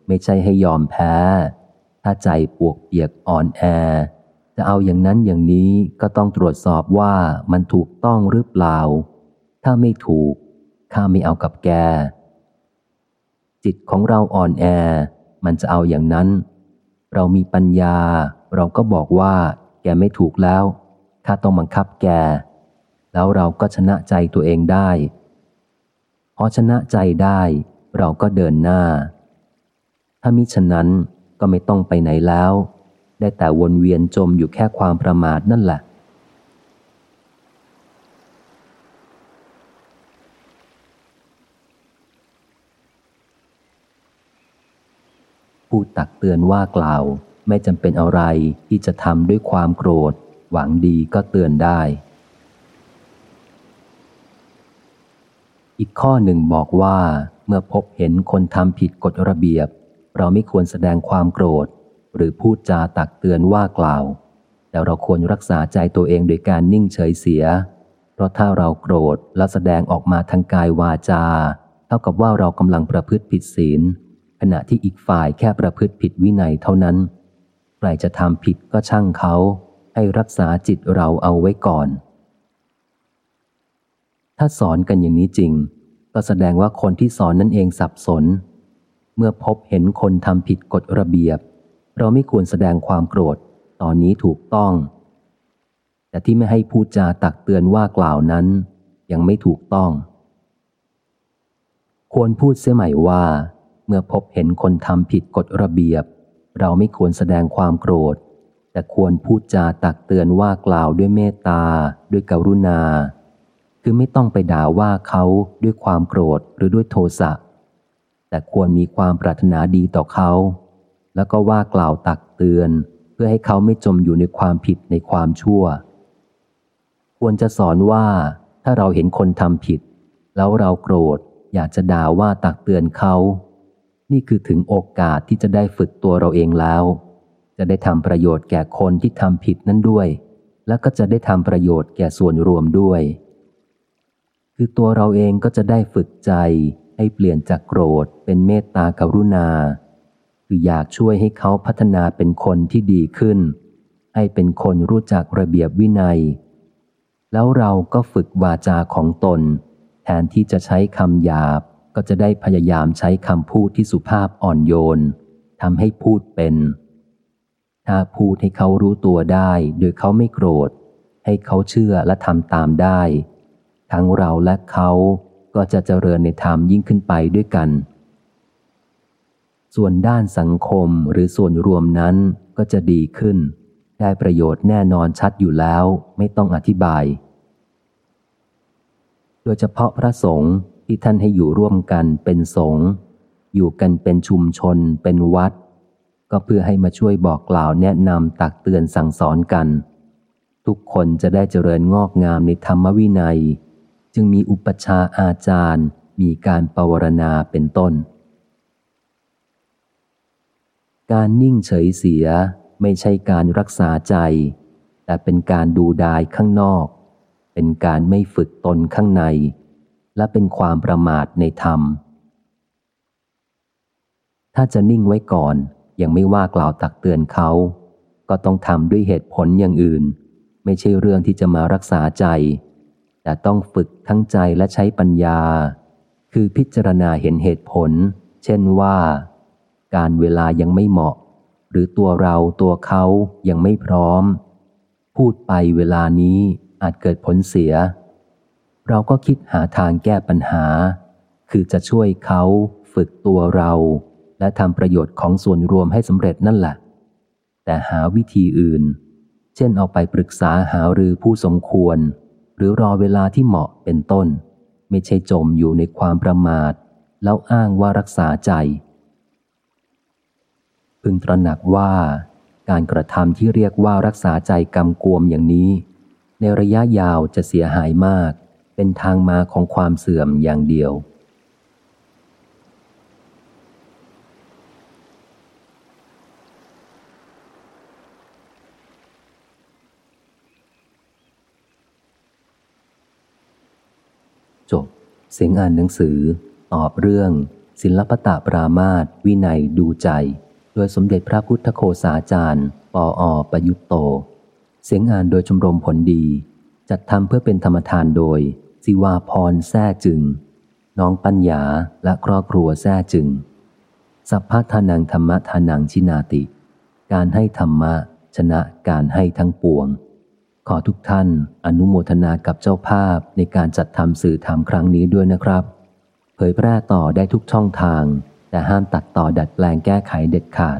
ไม่ใช่ให้ยอมแพ้ ถ้าใจปวกเปียกอ่อนแอ จะเอาอย่างนั้นอย่างนี้ก็ต้องตรวจสอบว่ามันถูกต้องหรือเปล่า ถ้าไม่ถูก ข้าไม่เอากับแก จิตของเราอ่อนแอ มันจะเอาอย่างนั้น เรามีปัญญา เราก็บอกว่า แกไม่ถูกแล้ว ข้าต้องบังคับแก แล้วเราก็ชนะใจตัวเองได้พอชนะใจได้ เราก็เดินหน้า ถ้ามิฉะนั้นก็ไม่ต้องไปไหนแล้ว ได้แต่วนเวียนจมอยู่แค่ความประมาทนั่นแหละ ผู้ตักเตือนว่ากล่าวไม่จำเป็นอะไรที่จะทำด้วยความโกรธ หวังดีก็เตือนได้ อีกข้อหนึ่งบอกว่าเมื่อพบเห็นคนทำผิดกฎระเบียบ เราไม่ควรแสดงความโกรธ หรือพูดจาตักเตือนว่ากล่าว แต่เราควรรักษาใจตัวเองโดยการนิ่งเฉยเสีย เพราะถ้าเราโกรธและแสดงออกมาทางกายวาจา เท่ากับว่าเรากำลังประพฤติผิดศีล ขณะที่อีกฝ่ายแค่ประพฤติผิดวินัยเท่านั้น ใครจะทำผิดก็ช่างเขา ให้รักษาจิตเราเอาไว้ก่อน ถ้าสอนกันอย่างนี้จริง ก็แสดงว่าคนที่สอนนั่นเองสับสนเมื่อพบเห็นคนทำผิดกฎระเบียบ เราไม่ควรแสดงความโกรธ ตอนนี้ถูกต้อง แต่ที่ไม่ให้พูดจาตักเตือนว่ากล่าวนั้น ยังไม่ถูกต้อง ควรพูดเสียใหม่ว่า เมื่อพบเห็นคนทำผิดกฎระเบียบ เราไม่ควรแสดงความโกรธ แต่ควรพูดจาตักเตือนว่ากล่าวด้วยเมตตา ด้วยกรุณา คือไม่ต้องไปด่าว่าเขาด้วยความโกรธหรือด้วยโทสะแต่ควรมีความปรารถนาดีต่อเขา แล้วก็ว่ากล่าวตักเตือน เพื่อให้เขาไม่จมอยู่ในความผิดในความชั่ว ควรจะสอนว่าถ้าเราเห็นคนทำผิด แล้วเราโกรธอยากจะด่าว่าตักเตือนเขา นี่คือถึงโอกาสที่จะได้ฝึกตัวเราเองแล้ว จะได้ทำประโยชน์แก่คนที่ทำผิดนั้นด้วย แล้วก็จะได้ทำประโยชน์แก่ส่วนรวมด้วย คือตัวเราเองก็จะได้ฝึกใจให้เปลี่ยนจากโกรธเป็นเมตตากรุณา คืออยากช่วยให้เขาพัฒนาเป็นคนที่ดีขึ้น ให้เป็นคนรู้จักระเบียบวินัย แล้วเราก็ฝึกวาจาของตน แทนที่จะใช้คำหยาบ ก็จะได้พยายามใช้คำพูดที่สุภาพอ่อนโยนทำให้พูดเป็น ถ้าพูดให้เขารู้ตัวได้โดยเขาไม่โกรธ ให้เขาเชื่อและทำตามได้ ทั้งเราและเขาก็จะเจริญในธรรมยิ่งขึ้นไปด้วยกัน ส่วนด้านสังคมหรือส่วนรวมนั้นก็จะดีขึ้น ได้ประโยชน์แน่นอนชัดอยู่แล้วไม่ต้องอธิบาย โดยเฉพาะพระสงฆ์ที่ท่านให้อยู่ร่วมกันเป็นสงฆ์อยู่กันเป็นชุมชน เป็นวัด ก็เพื่อให้มาช่วยบอกกล่าวแนะนำตักเตือนสั่งสอนกัน ทุกคนจะได้เจริญงอกงามในธรรมวินัย จึงมีอุปชาอาจารย์ มีการปวารณาเป็นต้น การนิ่งเฉยเสียไม่ใช่การรักษาใจ แต่เป็นการดูดายข้างนอก เป็นการไม่ฝึกตนข้างใน และเป็นความประมาทในธรรม ถ้าจะนิ่งไว้ก่อน ยังไม่ว่ากล่าวตักเตือนเขา ก็ต้องทำด้วยเหตุผลอย่างอื่น ไม่ใช่เรื่องที่จะมารักษาใจ แต่ต้องฝึกทั้งใจและใช้ปัญญา คือพิจารณาเห็นเหตุผล เช่นว่า การเวลายังไม่เหมาะ หรือตัวเราตัวเขายังไม่พร้อม พูดไปเวลานี้อาจเกิดผลเสีย เราก็คิดหาทางแก้ปัญหา คือจะช่วยเขาฝึกตัวเรา และทำประโยชน์ของส่วนรวมให้สำเร็จนั่นแหละ แต่หาวิธีอื่น เช่นเอาไปปรึกษาหารือผู้สมควร หรือรอเวลาที่เหมาะเป็นต้น ไม่ใช่จมอยู่ในความประมาท แล้วอ้างว่ารักษาใจ พึงตระหนักว่า การกระทำที่เรียกว่ารักษาใจกำกวมอย่างนี้ ในระยะยาวจะเสียหายมาก เป็นทางมาของความเสื่อมอย่างเดียว จบ เสียงอ่านหนังสือ ตอบเรื่องศิลปตะปรามาตวินัยดูใจ โดยสมเด็จพระพุทธโคสาจารย์ ปออประยุตโต เสียงอ่านโดยชมรมผลดี จัดทำเพื่อเป็นธรรมทานโดย สิวาพรแท้จึง น้องปัญญาและครอบครัวแท้จึง สัพพทานังธรรมะทานังชินาติ การให้ธรรมะ ชนะการให้ทั้งปวง ขอทุกท่านอนุโมทนากับเจ้าภาพในการจัดทำสื่อธรรมครั้งนี้ด้วยนะครับ เผยแพร่ต่อได้ทุกช่องทาง แต่ห้ามตัดต่อดัดแปลงแก้ไขเด็ดขาด